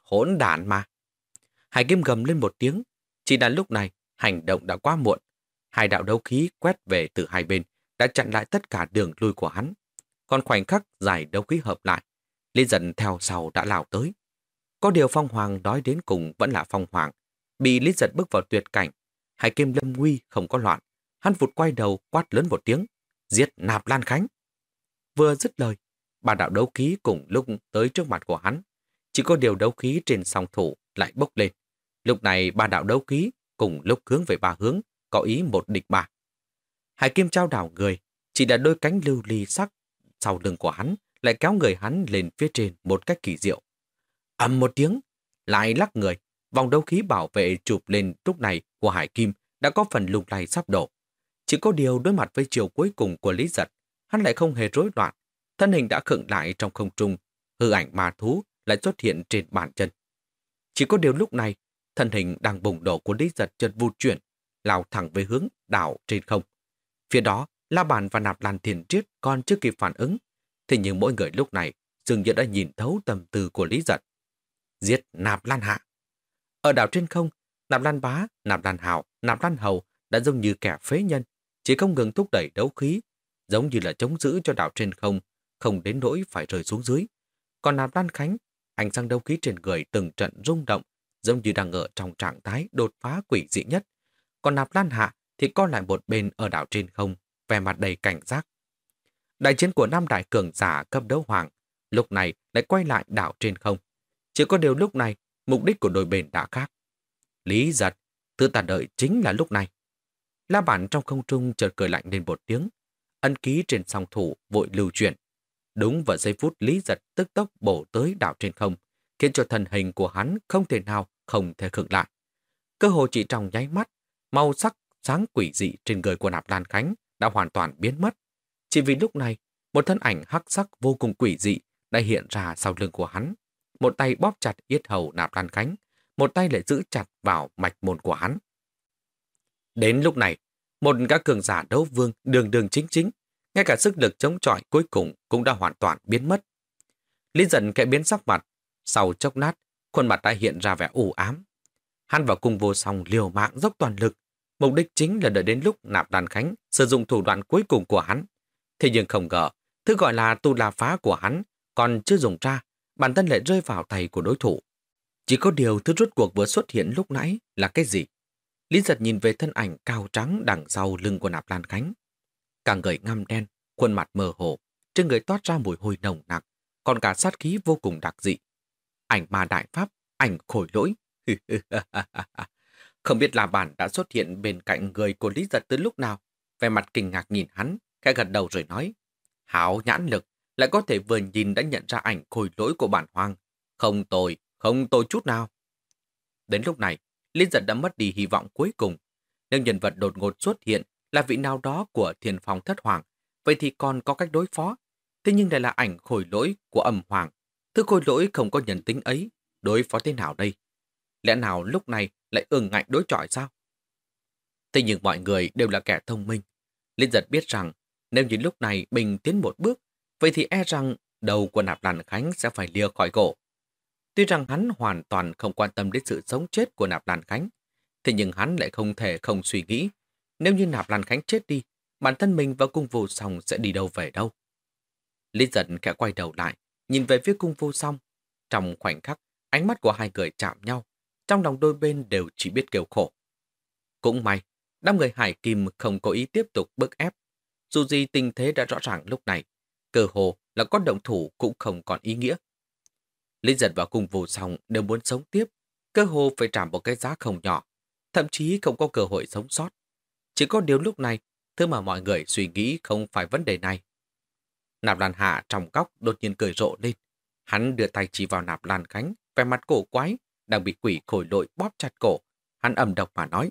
Hỗn đản mà! Hải Kim gầm lên một tiếng, chỉ đến lúc này, hành động đã quá muộn. Hai đạo đấu khí quét về từ hai bên, đã chặn lại tất cả đường lui của hắn. Còn khoảnh khắc giải đấu khí hợp lại, Lý Dần theo sau đã lao tới. Có điều Phong Hoàng nói đến cùng vẫn là Phong Hoàng. Bị Lý Giật bước vào tuyệt cảnh, Hải Kim Lâm Nguy không có loạn. Hắn vụt quay đầu quát lớn một tiếng, giết nạp Lan Khánh. Vừa dứt lời, bà đạo đấu khí cùng lúc tới trước mặt của hắn. Chỉ có điều đấu khí trên song thủ lại bốc lên. Lúc này ba đạo đấu khí cùng lúc hướng về ba hướng, có ý một địch ba. Hải Kim trao đảo người, chỉ là đôi cánh lưu ly sắc sau lưng của hắn lại kéo người hắn lên phía trên một cách kỳ diệu. ầm một tiếng, lại lắc người, vòng đấu khí bảo vệ chụp lên lúc này của Hải Kim đã có phần lung lay sắp đổ. Chỉ có điều đối mặt với chiều cuối cùng của Lý Giật, hắn lại không hề rối loạn. Thân hình đã khựng lại trong không trung, hư ảnh ma thú lại xuất hiện trên bàn chân. Chỉ có điều lúc này, thân hình đang bùng đổ của Lý Giật chợt vụt chuyển, lao thẳng về hướng đảo trên không. Phía đó, La Bàn và Nạp Lan Thiền Triết còn chưa kịp phản ứng. Thế nhưng mỗi người lúc này dường như đã nhìn thấu tầm tư của Lý Giật. Giết Nạp Lan Hạ. Ở đảo trên không, Nạp Lan Bá, Nạp Lan Hảo, Nạp Lan Hầu đã giống như kẻ phế nhân, chỉ không ngừng thúc đẩy đấu khí, giống như là chống giữ cho đảo trên không, không đến nỗi phải rơi xuống dưới. Còn Nạp Lan Khánh, ánh sang đấu khí trên người từng trận rung động, giống như đang ở trong trạng thái đột phá quỷ dị nhất. Còn Nạp Lan Hạ thì co lại một bên ở đảo trên không, vẻ mặt đầy cảnh giác. Đại chiến của năm đại cường giả cấp đấu hoàng, lúc này lại quay lại đảo trên không. Chỉ có điều lúc này, mục đích của đôi bên đã khác. Lý giật, thứ ta đợi chính là lúc này. La bản trong không trung chợt cười lạnh lên một tiếng. Ân ký trên song thủ vội lưu chuyển. Đúng vào giây phút Lý giật tức tốc bổ tới đảo trên không, khiến cho thần hình của hắn không thể nào không thể khựng lại. Cơ hội chỉ trong nháy mắt, màu sắc sáng quỷ dị trên người của Nạp Lan Khánh đã hoàn toàn biến mất. Chỉ vì lúc này, một thân ảnh hắc sắc vô cùng quỷ dị đã hiện ra sau lưng của hắn. Một tay bóp chặt yết hầu Nạp Lan Khánh, một tay lại giữ chặt vào mạch môn của hắn. Đến lúc này, một các cường giả đấu vương đường đường chính chính, ngay cả sức lực chống chọi cuối cùng cũng đã hoàn toàn biến mất. Lý dần kẻ biến sắc mặt, sau chốc nát, khuôn mặt đã hiện ra vẻ u ám. Hắn vào cung vô song liều mạng dốc toàn lực, mục đích chính là đợi đến lúc nạp đàn khánh sử dụng thủ đoạn cuối cùng của hắn. Thế nhưng không ngờ, thứ gọi là tu la phá của hắn còn chưa dùng ra, bản thân lại rơi vào tay của đối thủ. Chỉ có điều thứ rút cuộc vừa xuất hiện lúc nãy là cái gì? Lý giật nhìn về thân ảnh cao trắng đằng sau lưng của nạp Lan Khánh. Cả người ngăm đen, khuôn mặt mờ hồ, trên người toát ra mùi hôi nồng nặc, còn cả sát khí vô cùng đặc dị. Ảnh ma đại pháp, ảnh khổi lỗi. Không biết là bản đã xuất hiện bên cạnh người của Lý Giật từ lúc nào. Về mặt kinh ngạc nhìn hắn, khẽ gật đầu rồi nói. Hảo nhãn lực, lại có thể vừa nhìn đã nhận ra ảnh khôi lỗi của bản hoang. Không tồi, không tồi chút nào. Đến lúc này, Lý Giật đã mất đi hy vọng cuối cùng. Nếu nhân vật đột ngột xuất hiện là vị nào đó của thiền phòng thất hoàng, vậy thì còn có cách đối phó. Thế nhưng đây là ảnh khôi lỗi của âm hoàng. Thứ khôi lỗi không có nhân tính ấy, đối phó thế nào đây? Lẽ nào lúc này lại ưng ngạnh đối chọi sao? Thế nhưng mọi người đều là kẻ thông minh. Linh giật biết rằng nếu như lúc này mình tiến một bước, vậy thì e rằng đầu của nạp Lan Khánh sẽ phải lìa khỏi cổ. Tuy rằng hắn hoàn toàn không quan tâm đến sự sống chết của nạp Lan Khánh, thế nhưng hắn lại không thể không suy nghĩ. Nếu như nạp Lan Khánh chết đi, bản thân mình và cung vô song sẽ đi đâu về đâu. Lý giận khẽ quay đầu lại, nhìn về phía cung vô song. Trong khoảnh khắc, ánh mắt của hai người chạm nhau, trong lòng đôi bên đều chỉ biết kêu khổ. Cũng may, đám người Hải Kim không có ý tiếp tục bức ép. Dù gì tình thế đã rõ ràng lúc này, cơ hồ là có động thủ cũng không còn ý nghĩa. Lý giật và cùng vô song đều muốn sống tiếp, cơ hồ phải trả một cái giá không nhỏ, thậm chí không có cơ hội sống sót. Chỉ có điều lúc này, thứ mà mọi người suy nghĩ không phải vấn đề này. Nạp Lan Hạ trong góc đột nhiên cười rộ lên. Hắn đưa tay chỉ vào Nạp Lan Khánh, vẻ mặt cổ quái, đang bị quỷ khổi lội bóp chặt cổ. Hắn ầm độc mà nói.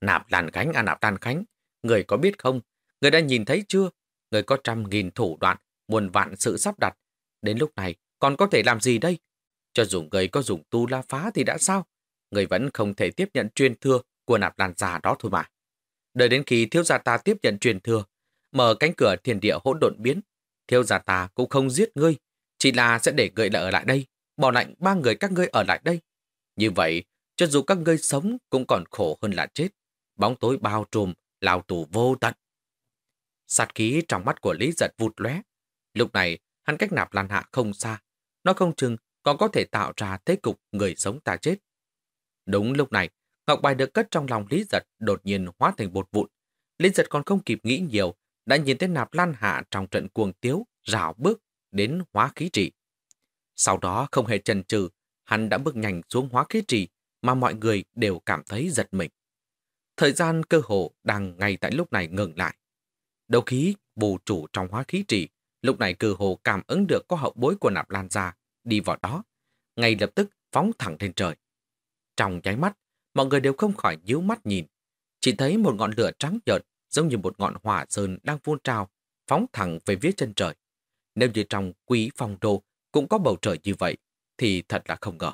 Nạp đàn Khánh à Nạp tan Khánh, người có biết không? Người đã nhìn thấy chưa? Người có trăm nghìn thủ đoạn, muôn vạn sự sắp đặt. Đến lúc này, còn có thể làm gì đây? Cho dù người có dùng tu la phá thì đã sao? Người vẫn không thể tiếp nhận truyền thừa của Nạp đàn già đó thôi mà. Đợi đến khi thiếu gia ta tiếp nhận truyền thừa, mở cánh cửa thiên địa hỗn độn biến, thiếu gia ta cũng không giết ngươi, chỉ là sẽ để ngươi lại ở lại đây, bỏ lạnh ba người các ngươi ở lại đây. Như vậy, cho dù các ngươi sống cũng còn khổ hơn là chết. Bóng tối bao trùm, lao tù vô tận. Sát khí trong mắt của Lý giật vụt lóe. Lúc này, hắn cách nạp lan hạ không xa. Nó không chừng còn có thể tạo ra thế cục người sống ta chết. Đúng lúc này, ngọc bài được cất trong lòng Lý giật đột nhiên hóa thành bột vụn. Lý giật còn không kịp nghĩ nhiều, đã nhìn thấy nạp lan hạ trong trận cuồng tiếu, rào bước đến hóa khí trị. Sau đó không hề chần chừ, hắn đã bước nhanh xuống hóa khí trì mà mọi người đều cảm thấy giật mình. Thời gian cơ hồ đang ngay tại lúc này ngừng lại. Đầu khí bù chủ trong hóa khí trì, lúc này cơ hồ cảm ứng được có hậu bối của nạp lan ra, đi vào đó, ngay lập tức phóng thẳng lên trời. Trong nháy mắt, mọi người đều không khỏi nhíu mắt nhìn, chỉ thấy một ngọn lửa trắng nhợt giống như một ngọn hỏa sơn đang phun trào, phóng thẳng về phía chân trời. Nếu như trong quý phong đô cũng có bầu trời như vậy, thì thật là không ngờ.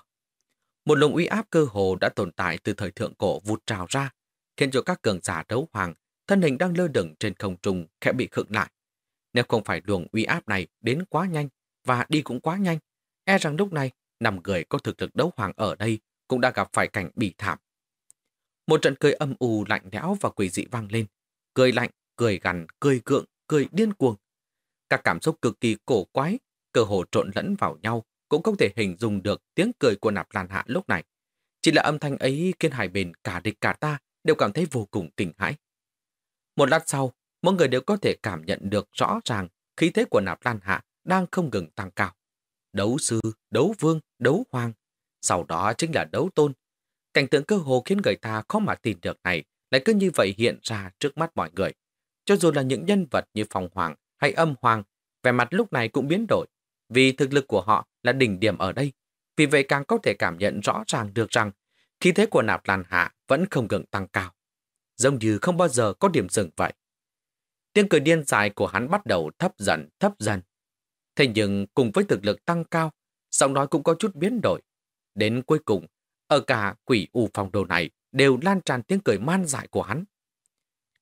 Một luồng uy áp cơ hồ đã tồn tại từ thời thượng cổ vụt trào ra, khiến cho các cường giả đấu hoàng, thân hình đang lơ lửng trên không trung khẽ bị khựng lại. Nếu không phải luồng uy áp này đến quá nhanh và đi cũng quá nhanh, e rằng lúc này năm người có thực lực đấu hoàng ở đây cũng đã gặp phải cảnh bị thảm. Một trận cười âm u lạnh lẽo và quỷ dị vang lên. Cười lạnh, cười gằn, cười cượng, cười điên cuồng. Các cảm xúc cực kỳ cổ quái cơ hồ trộn lẫn vào nhau, cũng không thể hình dung được tiếng cười của nạp lan hạ lúc này. Chỉ là âm thanh ấy khiến hai bên cả địch cả ta đều cảm thấy vô cùng kinh hãi. Một lát sau, mỗi người đều có thể cảm nhận được rõ ràng khí thế của nạp lan hạ đang không ngừng tăng cao. Đấu sư, đấu vương, đấu hoàng, sau đó chính là đấu tôn. Cảnh tượng cơ hồ khiến người ta khó mà tin được này lại cứ như vậy hiện ra trước mắt mọi người. Cho dù là những nhân vật như phòng hoàng hay âm hoàng, vẻ mặt lúc này cũng biến đổi, vì thực lực của họ là đỉnh điểm ở đây. Vì vậy càng có thể cảm nhận rõ ràng được rằng khí thế của nạp lan hạ vẫn không ngừng tăng cao. Giống như không bao giờ có điểm dừng vậy. Tiếng cười điên dài của hắn bắt đầu thấp dần, thấp dần. Thế nhưng cùng với thực lực tăng cao, giọng nói cũng có chút biến đổi. Đến cuối cùng, ở cả quỷ u phòng đồ này đều lan tràn tiếng cười man dại của hắn.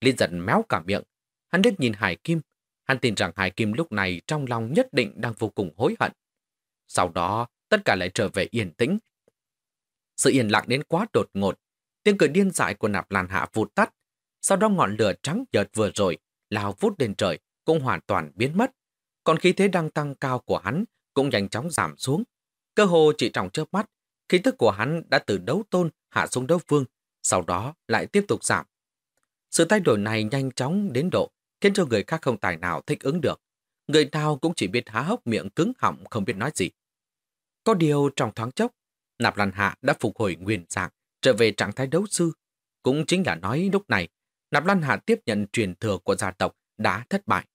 Liên giận méo cả miệng, hắn liếc nhìn Hải Kim, Hắn tin rằng Hải Kim lúc này trong lòng nhất định đang vô cùng hối hận. Sau đó, tất cả lại trở về yên tĩnh. Sự yên lặng đến quá đột ngột, tiếng cười điên dại của nạp lan hạ vụt tắt. Sau đó ngọn lửa trắng nhợt vừa rồi, lao vút lên trời, cũng hoàn toàn biến mất. Còn khí thế đang tăng cao của hắn cũng nhanh chóng giảm xuống. Cơ hồ chỉ trong chớp mắt, khí tức của hắn đã từ đấu tôn hạ xuống đấu vương, sau đó lại tiếp tục giảm. Sự thay đổi này nhanh chóng đến độ khiến cho người khác không tài nào thích ứng được. Người nào cũng chỉ biết há hốc miệng cứng họng không biết nói gì. Có điều trong thoáng chốc, Nạp Lan Hạ đã phục hồi nguyên dạng, trở về trạng thái đấu sư. Cũng chính là nói lúc này, Nạp Lan Hạ tiếp nhận truyền thừa của gia tộc đã thất bại.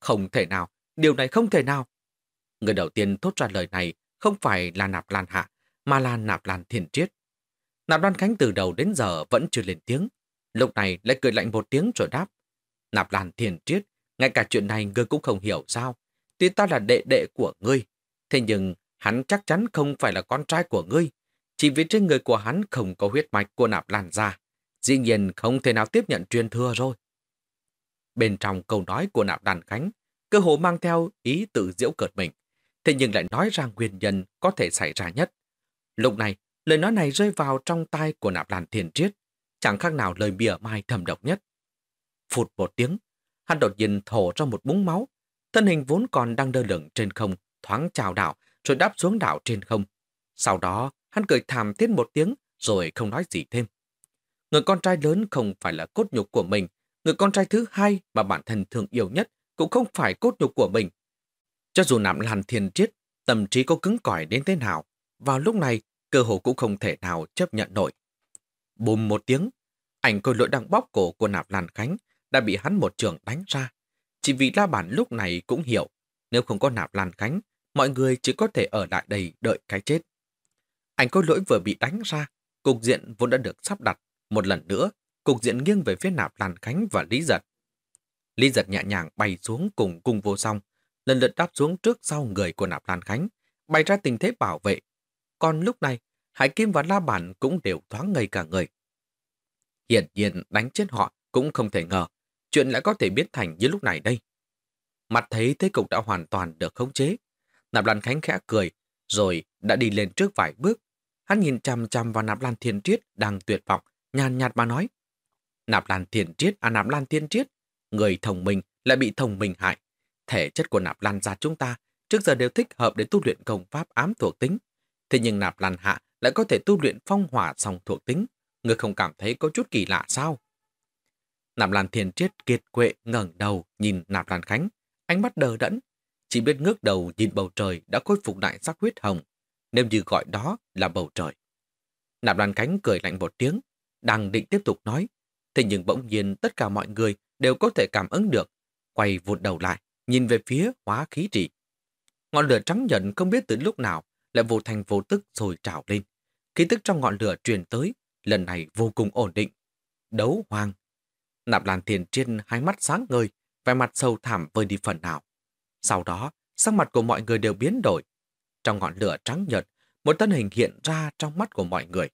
Không thể nào, điều này không thể nào. Người đầu tiên thốt ra lời này không phải là Nạp Lan Hạ, mà là Nạp Lan Thiên Triết. Nạp Lan Khánh từ đầu đến giờ vẫn chưa lên tiếng. Lúc này lại cười lạnh một tiếng rồi đáp. Nạp Lan thiền Triết, ngay cả chuyện này ngươi cũng không hiểu sao. Tuy ta là đệ đệ của ngươi, thế nhưng hắn chắc chắn không phải là con trai của ngươi. Chỉ vì trên người của hắn không có huyết mạch của Nạp Lan ra. Dĩ nhiên không thể nào tiếp nhận truyền thừa rồi. Bên trong câu nói của Nạp đàn Khánh, cơ hồ mang theo ý tự diễu cợt mình, thế nhưng lại nói ra nguyên nhân có thể xảy ra nhất. Lúc này, lời nói này rơi vào trong tai của Nạp Lan thiền Triết, chẳng khác nào lời bìa mai thầm độc nhất. Phụt một tiếng, hắn đột nhiên thổ ra một búng máu, thân hình vốn còn đang đơ lửng trên không, thoáng chào đảo, rồi đáp xuống đảo trên không. Sau đó, hắn cười thảm thiết một tiếng, rồi không nói gì thêm. Người con trai lớn không phải là cốt nhục của mình, người con trai thứ hai mà bản thân thường yêu nhất cũng không phải cốt nhục của mình. Cho dù nạm làn thiên triết, tâm trí có cứng cỏi đến thế nào, vào lúc này, cơ hồ cũng không thể nào chấp nhận nổi. Bùm một tiếng, ảnh côi lỗi đang bóp cổ của nạp làn Khánh đã bị hắn một trường đánh ra. Chỉ vì La Bản lúc này cũng hiểu, nếu không có nạp Lan cánh, mọi người chỉ có thể ở lại đây đợi cái chết. Anh có lỗi vừa bị đánh ra, cục diện vốn đã được sắp đặt. Một lần nữa, cục diện nghiêng về phía nạp Lan cánh và Lý Giật. Lý Giật nhẹ nhàng bay xuống cùng cung vô song, lần lượt đáp xuống trước sau người của nạp Lan cánh, bày ra tình thế bảo vệ. Còn lúc này, Hải Kim và La Bản cũng đều thoáng ngây cả người. Hiển nhiên đánh chết họ cũng không thể ngờ, chuyện lại có thể biến thành như lúc này đây. Mặt thấy thế cục đã hoàn toàn được khống chế. Nạp Lan Khánh khẽ cười, rồi đã đi lên trước vài bước. Hắn nhìn chằm chằm vào Nạp Lan Thiên Triết đang tuyệt vọng, nhàn nhạt mà nói. Nạp Lan Thiên Triết à Nạp Lan Thiên Triết, người thông minh lại bị thông minh hại. Thể chất của Nạp Lan gia chúng ta trước giờ đều thích hợp để tu luyện công pháp ám thuộc tính. Thế nhưng Nạp Lan Hạ lại có thể tu luyện phong hỏa song thuộc tính. Người không cảm thấy có chút kỳ lạ sao? Nạp Lan Thiên Triết kiệt quệ ngẩng đầu nhìn Nạp Lan Khánh, ánh mắt đờ đẫn, chỉ biết ngước đầu nhìn bầu trời đã khôi phục lại sắc huyết hồng, nếu như gọi đó là bầu trời. Nạp Lan Khánh cười lạnh một tiếng, đang định tiếp tục nói, thế nhưng bỗng nhiên tất cả mọi người đều có thể cảm ứng được, quay vụt đầu lại, nhìn về phía hóa khí trị. Ngọn lửa trắng nhận không biết từ lúc nào lại vô thành vô tức rồi trào lên. Khí tức trong ngọn lửa truyền tới, lần này vô cùng ổn định. Đấu hoang. Nạp Lan Thiên trên hai mắt sáng ngời, vẻ mặt sâu thẳm vơi đi phần nào. Sau đó, sắc mặt của mọi người đều biến đổi. Trong ngọn lửa trắng nhợt, một thân hình hiện ra trong mắt của mọi người.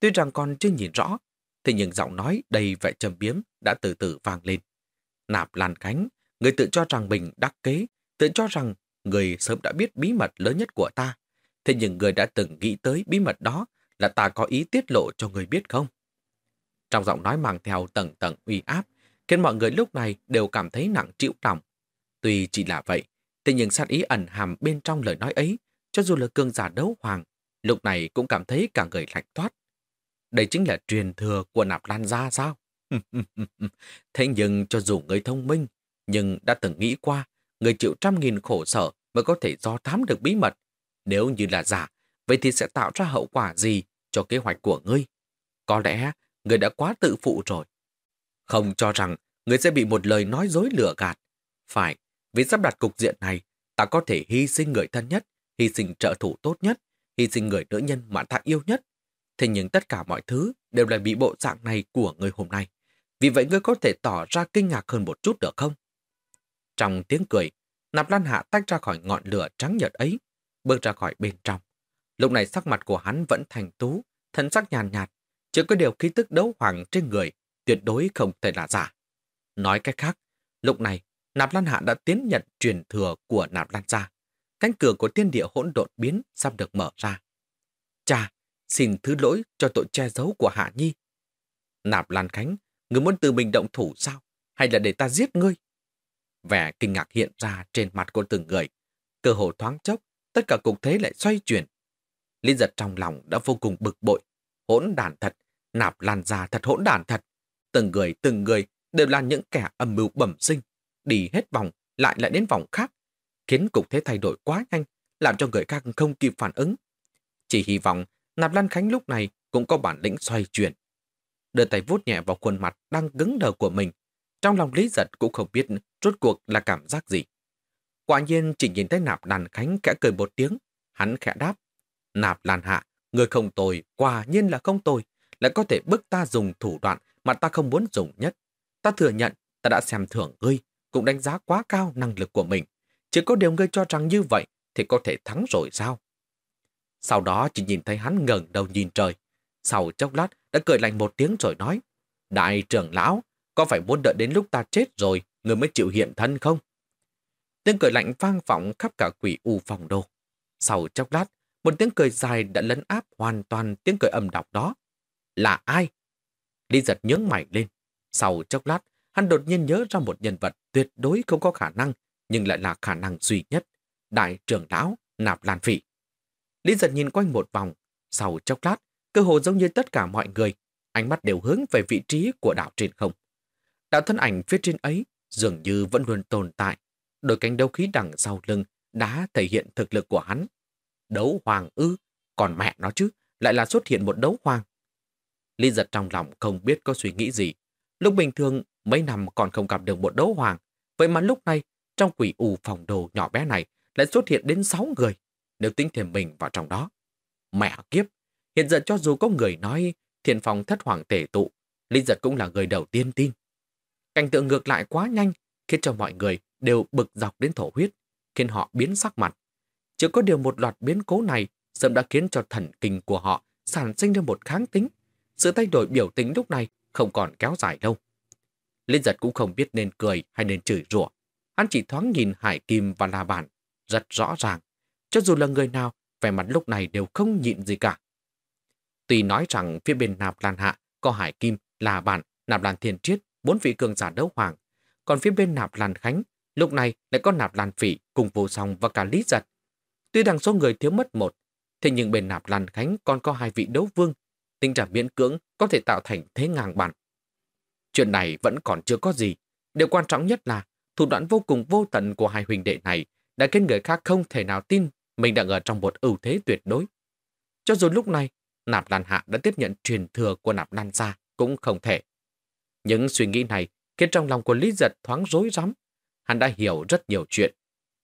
Tuy rằng còn chưa nhìn rõ, thì những giọng nói đầy vẻ trầm biếm đã từ từ vang lên. Nạp Lan Khánh, người tự cho rằng mình đắc kế, tự cho rằng người sớm đã biết bí mật lớn nhất của ta. Thế nhưng người đã từng nghĩ tới bí mật đó là ta có ý tiết lộ cho người biết không? Trong giọng nói mang theo tầng tầng uy áp, khiến mọi người lúc này đều cảm thấy nặng chịu lòng. Tuy chỉ là vậy, thế nhưng sát ý ẩn hàm bên trong lời nói ấy, cho dù là cương giả đấu hoàng, lúc này cũng cảm thấy cả người lạnh thoát. Đây chính là truyền thừa của nạp lan gia sao? thế nhưng cho dù người thông minh, nhưng đã từng nghĩ qua, người chịu trăm nghìn khổ sở mới có thể do thám được bí mật. Nếu như là giả, vậy thì sẽ tạo ra hậu quả gì cho kế hoạch của ngươi? Có lẽ người đã quá tự phụ rồi. Không cho rằng người sẽ bị một lời nói dối lừa gạt. Phải, vì sắp đặt cục diện này, ta có thể hy sinh người thân nhất, hy sinh trợ thủ tốt nhất, hy sinh người nữ nhân mà ta yêu nhất. Thế nhưng tất cả mọi thứ đều là bị bộ dạng này của người hôm nay. Vì vậy ngươi có thể tỏ ra kinh ngạc hơn một chút được không? Trong tiếng cười, Nạp Lan Hạ tách ra khỏi ngọn lửa trắng nhợt ấy, bước ra khỏi bên trong. Lúc này sắc mặt của hắn vẫn thành tú, thân sắc nhàn nhạt, chỉ có điều khí tức đấu hoàng trên người tuyệt đối không thể là giả. Nói cách khác, lúc này Nạp Lan Hạ đã tiến nhận truyền thừa của Nạp Lan gia. Cánh cửa của tiên địa hỗn độn biến sắp được mở ra. Cha, xin thứ lỗi cho tội che giấu của Hạ Nhi. Nạp Lan Khánh, người muốn tự mình động thủ sao? Hay là để ta giết ngươi? Vẻ kinh ngạc hiện ra trên mặt của từng người. Cơ hồ thoáng chốc, tất cả cục thế lại xoay chuyển. Lý giật trong lòng đã vô cùng bực bội. Hỗn đàn thật, nạp lan ra thật hỗn đản thật. Từng người, từng người đều là những kẻ âm mưu bẩm sinh. đi hết vòng, lại lại đến vòng khác, khiến cục thế thay đổi quá nhanh, làm cho người khác không kịp phản ứng. Chỉ hy vọng Nạp Lan Khánh lúc này cũng có bản lĩnh xoay chuyển. Đưa tay vuốt nhẹ vào khuôn mặt đang cứng đờ của mình. Trong lòng Lý Giật cũng không biết rốt cuộc là cảm giác gì. Quả nhiên chỉ nhìn thấy Nạp Lan Khánh kẽ cười một tiếng, hắn khẽ đáp. Nạp Lan Hạ, người không tồi, quả nhiên là không tồi, lại có thể bức ta dùng thủ đoạn mà ta không muốn dùng nhất. Ta thừa nhận, ta đã xem thưởng ngươi, cũng đánh giá quá cao năng lực của mình. Chỉ có điều ngươi cho rằng như vậy thì có thể thắng rồi sao? Sau đó chỉ nhìn thấy hắn ngẩng đầu nhìn trời. Sau chốc lát đã cười lạnh một tiếng rồi nói Đại trưởng lão, có phải muốn đợi đến lúc ta chết rồi người mới chịu hiện thân không? Tiếng cười lạnh vang vọng khắp cả quỷ u phòng đồ. Sau chốc lát, một tiếng cười dài đã lấn áp hoàn toàn tiếng cười âm đọc đó. Là ai? Lý giật nhướng mày lên. Sau chốc lát, hắn đột nhiên nhớ ra một nhân vật tuyệt đối không có khả năng, nhưng lại là khả năng duy nhất. Đại trưởng lão, nạp lan phỉ. Lý giật nhìn quanh một vòng. Sau chốc lát, cơ hồ giống như tất cả mọi người, ánh mắt đều hướng về vị trí của đảo trên không. Đạo thân ảnh phía trên ấy dường như vẫn luôn tồn tại. Đôi cánh đấu khí đằng sau lưng đã thể hiện thực lực của hắn. Đấu hoàng ư, còn mẹ nó chứ, lại là xuất hiện một đấu hoàng. Lý giật trong lòng không biết có suy nghĩ gì. Lúc bình thường, mấy năm còn không gặp được một đấu hoàng. Vậy mà lúc này, trong quỷ u phòng đồ nhỏ bé này lại xuất hiện đến 6 người, nếu tính thêm mình vào trong đó. Mẹ kiếp, hiện giờ cho dù có người nói thiền phòng thất hoàng tể tụ, Lý giật cũng là người đầu tiên tin. Cảnh tượng ngược lại quá nhanh, khiến cho mọi người đều bực dọc đến thổ huyết, khiến họ biến sắc mặt. Chỉ có điều một loạt biến cố này sớm đã khiến cho thần kinh của họ sản sinh ra một kháng tính. Sự thay đổi biểu tính lúc này không còn kéo dài đâu. Linh giật cũng không biết nên cười hay nên chửi rủa. Hắn chỉ thoáng nhìn Hải Kim và La Bản rất rõ ràng. Cho dù là người nào, vẻ mặt lúc này đều không nhịn gì cả. Tuy nói rằng phía bên Nạp Lan Hạ có Hải Kim, La Bản, Nạp Lan Thiên Triết, bốn vị cường giả đấu hoàng. Còn phía bên Nạp Lan Khánh, lúc này lại có Nạp Lan Phỉ cùng vô song và cả Lý Giật. Tuy rằng số người thiếu mất một, thế nhưng bên Nạp Lan Khánh còn có hai vị đấu vương, tính trạng miễn cưỡng có thể tạo thành thế ngang bằng Chuyện này vẫn còn chưa có gì. Điều quan trọng nhất là thủ đoạn vô cùng vô tận của hai huynh đệ này đã khiến người khác không thể nào tin mình đang ở trong một ưu thế tuyệt đối. Cho dù lúc này, Nạp Lan Hạ đã tiếp nhận truyền thừa của Nạp Lan Gia cũng không thể. Những suy nghĩ này khiến trong lòng của Lý Giật thoáng rối rắm. Hắn đã hiểu rất nhiều chuyện.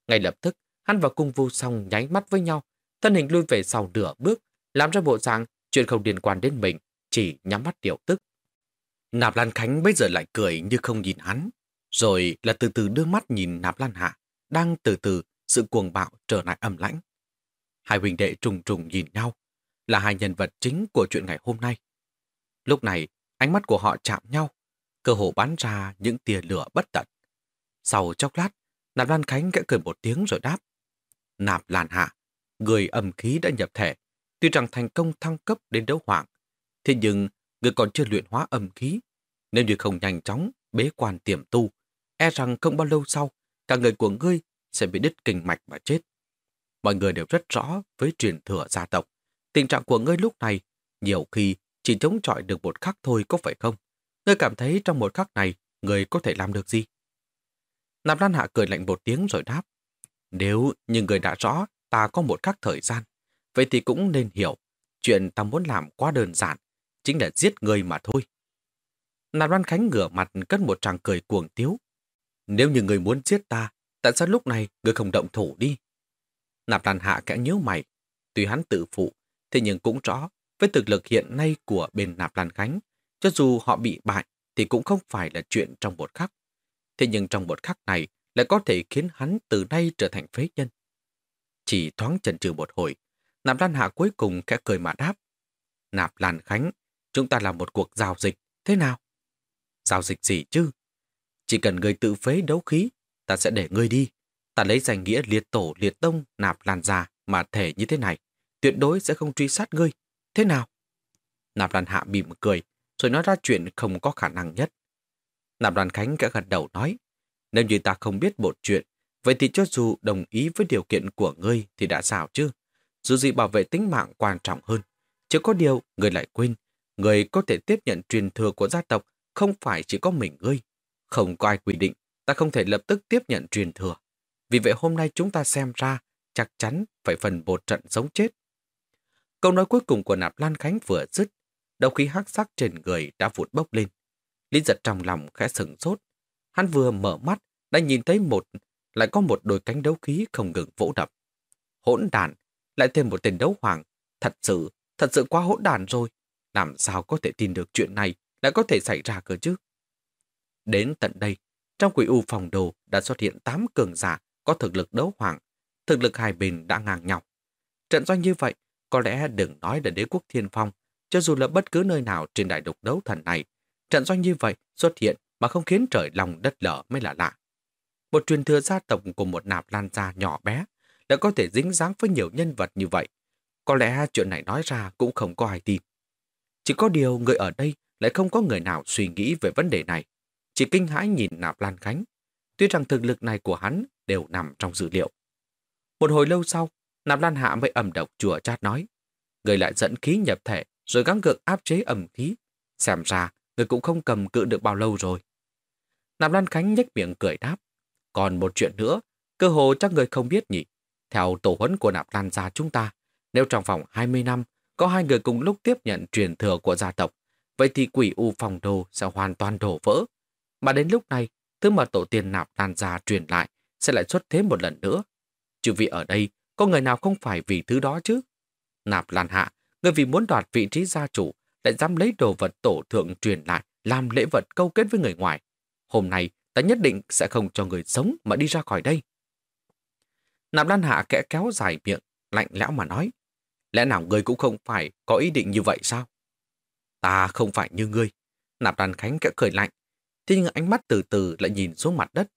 Ngay lập tức, hắn và cung vu song nháy mắt với nhau, thân hình lui về sau nửa bước, làm ra bộ dạng chuyện không liên quan đến mình, chỉ nhắm mắt điều tức. Nạp Lan Khánh bây giờ lại cười như không nhìn hắn, rồi là từ từ đưa mắt nhìn Nạp Lan Hạ, đang từ từ sự cuồng bạo trở lại âm lãnh. Hai huynh đệ trùng trùng nhìn nhau, là hai nhân vật chính của chuyện ngày hôm nay. Lúc này, ánh mắt của họ chạm nhau, cơ hồ bắn ra những tia lửa bất tận. Sau chốc lát, Nạp Lan Khánh kẽ cười một tiếng rồi đáp. Nạp Lan Hạ, người âm khí đã nhập thể, tuy rằng thành công thăng cấp đến đấu hoàng, thế nhưng người còn chưa luyện hóa âm khí. Nếu như không nhanh chóng bế quan tiềm tu, e rằng không bao lâu sau, cả người của ngươi sẽ bị đứt kinh mạch mà chết. Mọi người đều rất rõ với truyền thừa gia tộc. Tình trạng của ngươi lúc này nhiều khi chỉ chống chọi được một khắc thôi có phải không? Ngươi cảm thấy trong một khắc này ngươi có thể làm được gì? Nạp Lan Hạ cười lạnh một tiếng rồi đáp. Nếu như người đã rõ ta có một khắc thời gian, vậy thì cũng nên hiểu chuyện ta muốn làm quá đơn giản, chính là giết người mà thôi. Nạp Lan Khánh ngửa mặt cất một tràng cười cuồng tiếu. Nếu như người muốn giết ta, tại sao lúc này người không động thủ đi? Nạp Lan Hạ kẽ nhớ mày, tuy hắn tự phụ, thế nhưng cũng rõ với thực lực hiện nay của bên Nạp Lan Khánh, cho dù họ bị bại thì cũng không phải là chuyện trong một khắc. Thế nhưng trong một khắc này lại có thể khiến hắn từ nay trở thành phế nhân. Chỉ thoáng chần chừ một hồi, Nạp Lan Hạ cuối cùng kẽ cười mà đáp. Nạp Lan Khánh, chúng ta làm một cuộc giao dịch, thế nào? Giao dịch gì chứ? Chỉ cần người tự phế đấu khí, ta sẽ để ngươi đi. Ta lấy danh nghĩa liệt tổ liệt tông nạp lan già mà thể như thế này. Tuyệt đối sẽ không truy sát ngươi. Thế nào? Nạp lan hạ mỉm cười, rồi nói ra chuyện không có khả năng nhất. Nạp lan khánh kẽ gật đầu nói, nếu như ta không biết một chuyện, vậy thì cho dù đồng ý với điều kiện của ngươi thì đã sao chứ? Dù gì bảo vệ tính mạng quan trọng hơn. chứ có điều, người lại quên, người có thể tiếp nhận truyền thừa của gia tộc không phải chỉ có mình ngươi. Không có ai quy định ta không thể lập tức tiếp nhận truyền thừa. Vì vậy hôm nay chúng ta xem ra chắc chắn phải phần một trận sống chết. Câu nói cuối cùng của Nạp Lan Khánh vừa dứt, đầu khí hắc sắc trên người đã vụt bốc lên. Lý giật trong lòng khẽ sừng sốt. Hắn vừa mở mắt, đã nhìn thấy một, lại có một đôi cánh đấu khí không ngừng vỗ đập. Hỗn đàn, lại thêm một tên đấu hoàng. Thật sự, thật sự quá hỗn đàn rồi. Làm sao có thể tin được chuyện này lại có thể xảy ra cơ chứ? Đến tận đây, trong quỷ u phòng đồ đã xuất hiện 8 cường giả có thực lực đấu hoàng. Thực lực hai bên đã ngang nhau. Trận doanh như vậy, có lẽ đừng nói là đế quốc thiên phong, cho dù là bất cứ nơi nào trên đại đục đấu thần này, trận doanh như vậy xuất hiện mà không khiến trời lòng đất lở mới là lạ. Một truyền thừa gia tộc của một nạp lan gia nhỏ bé đã có thể dính dáng với nhiều nhân vật như vậy. Có lẽ chuyện này nói ra cũng không có ai tin. Chỉ có điều người ở đây lại không có người nào suy nghĩ về vấn đề này. Chỉ kinh hãi nhìn nạp lan khánh. Tuy rằng thực lực này của hắn đều nằm trong dữ liệu. Một hồi lâu sau, nạp lan hạ mới ẩm độc chùa chát nói. Người lại dẫn khí nhập thể rồi gắng gượng áp chế ẩm khí. Xem ra, người cũng không cầm cự được bao lâu rồi. Nạp Lan Khánh nhếch miệng cười đáp. Còn một chuyện nữa, cơ hồ chắc người không biết nhỉ. Theo tổ huấn của Nạp Lan gia chúng ta, nếu trong vòng 20 năm có hai người cùng lúc tiếp nhận truyền thừa của gia tộc, vậy thì quỷ u phòng đồ sẽ hoàn toàn đổ vỡ. Mà đến lúc này, thứ mà tổ tiên Nạp Lan gia truyền lại sẽ lại xuất thế một lần nữa. Chứ vì ở đây, có người nào không phải vì thứ đó chứ? Nạp Lan Hạ, người vì muốn đoạt vị trí gia chủ, lại dám lấy đồ vật tổ thượng truyền lại, làm lễ vật câu kết với người ngoài. Hôm nay, ta nhất định sẽ không cho người sống mà đi ra khỏi đây. Nạp Lan Hạ kẽ kéo dài miệng, lạnh lẽo mà nói. Lẽ nào ngươi cũng không phải có ý định như vậy sao? Ta không phải như ngươi. Nạp Lan Khánh kẽ cười lạnh. Thế nhưng ánh mắt từ từ lại nhìn xuống mặt đất.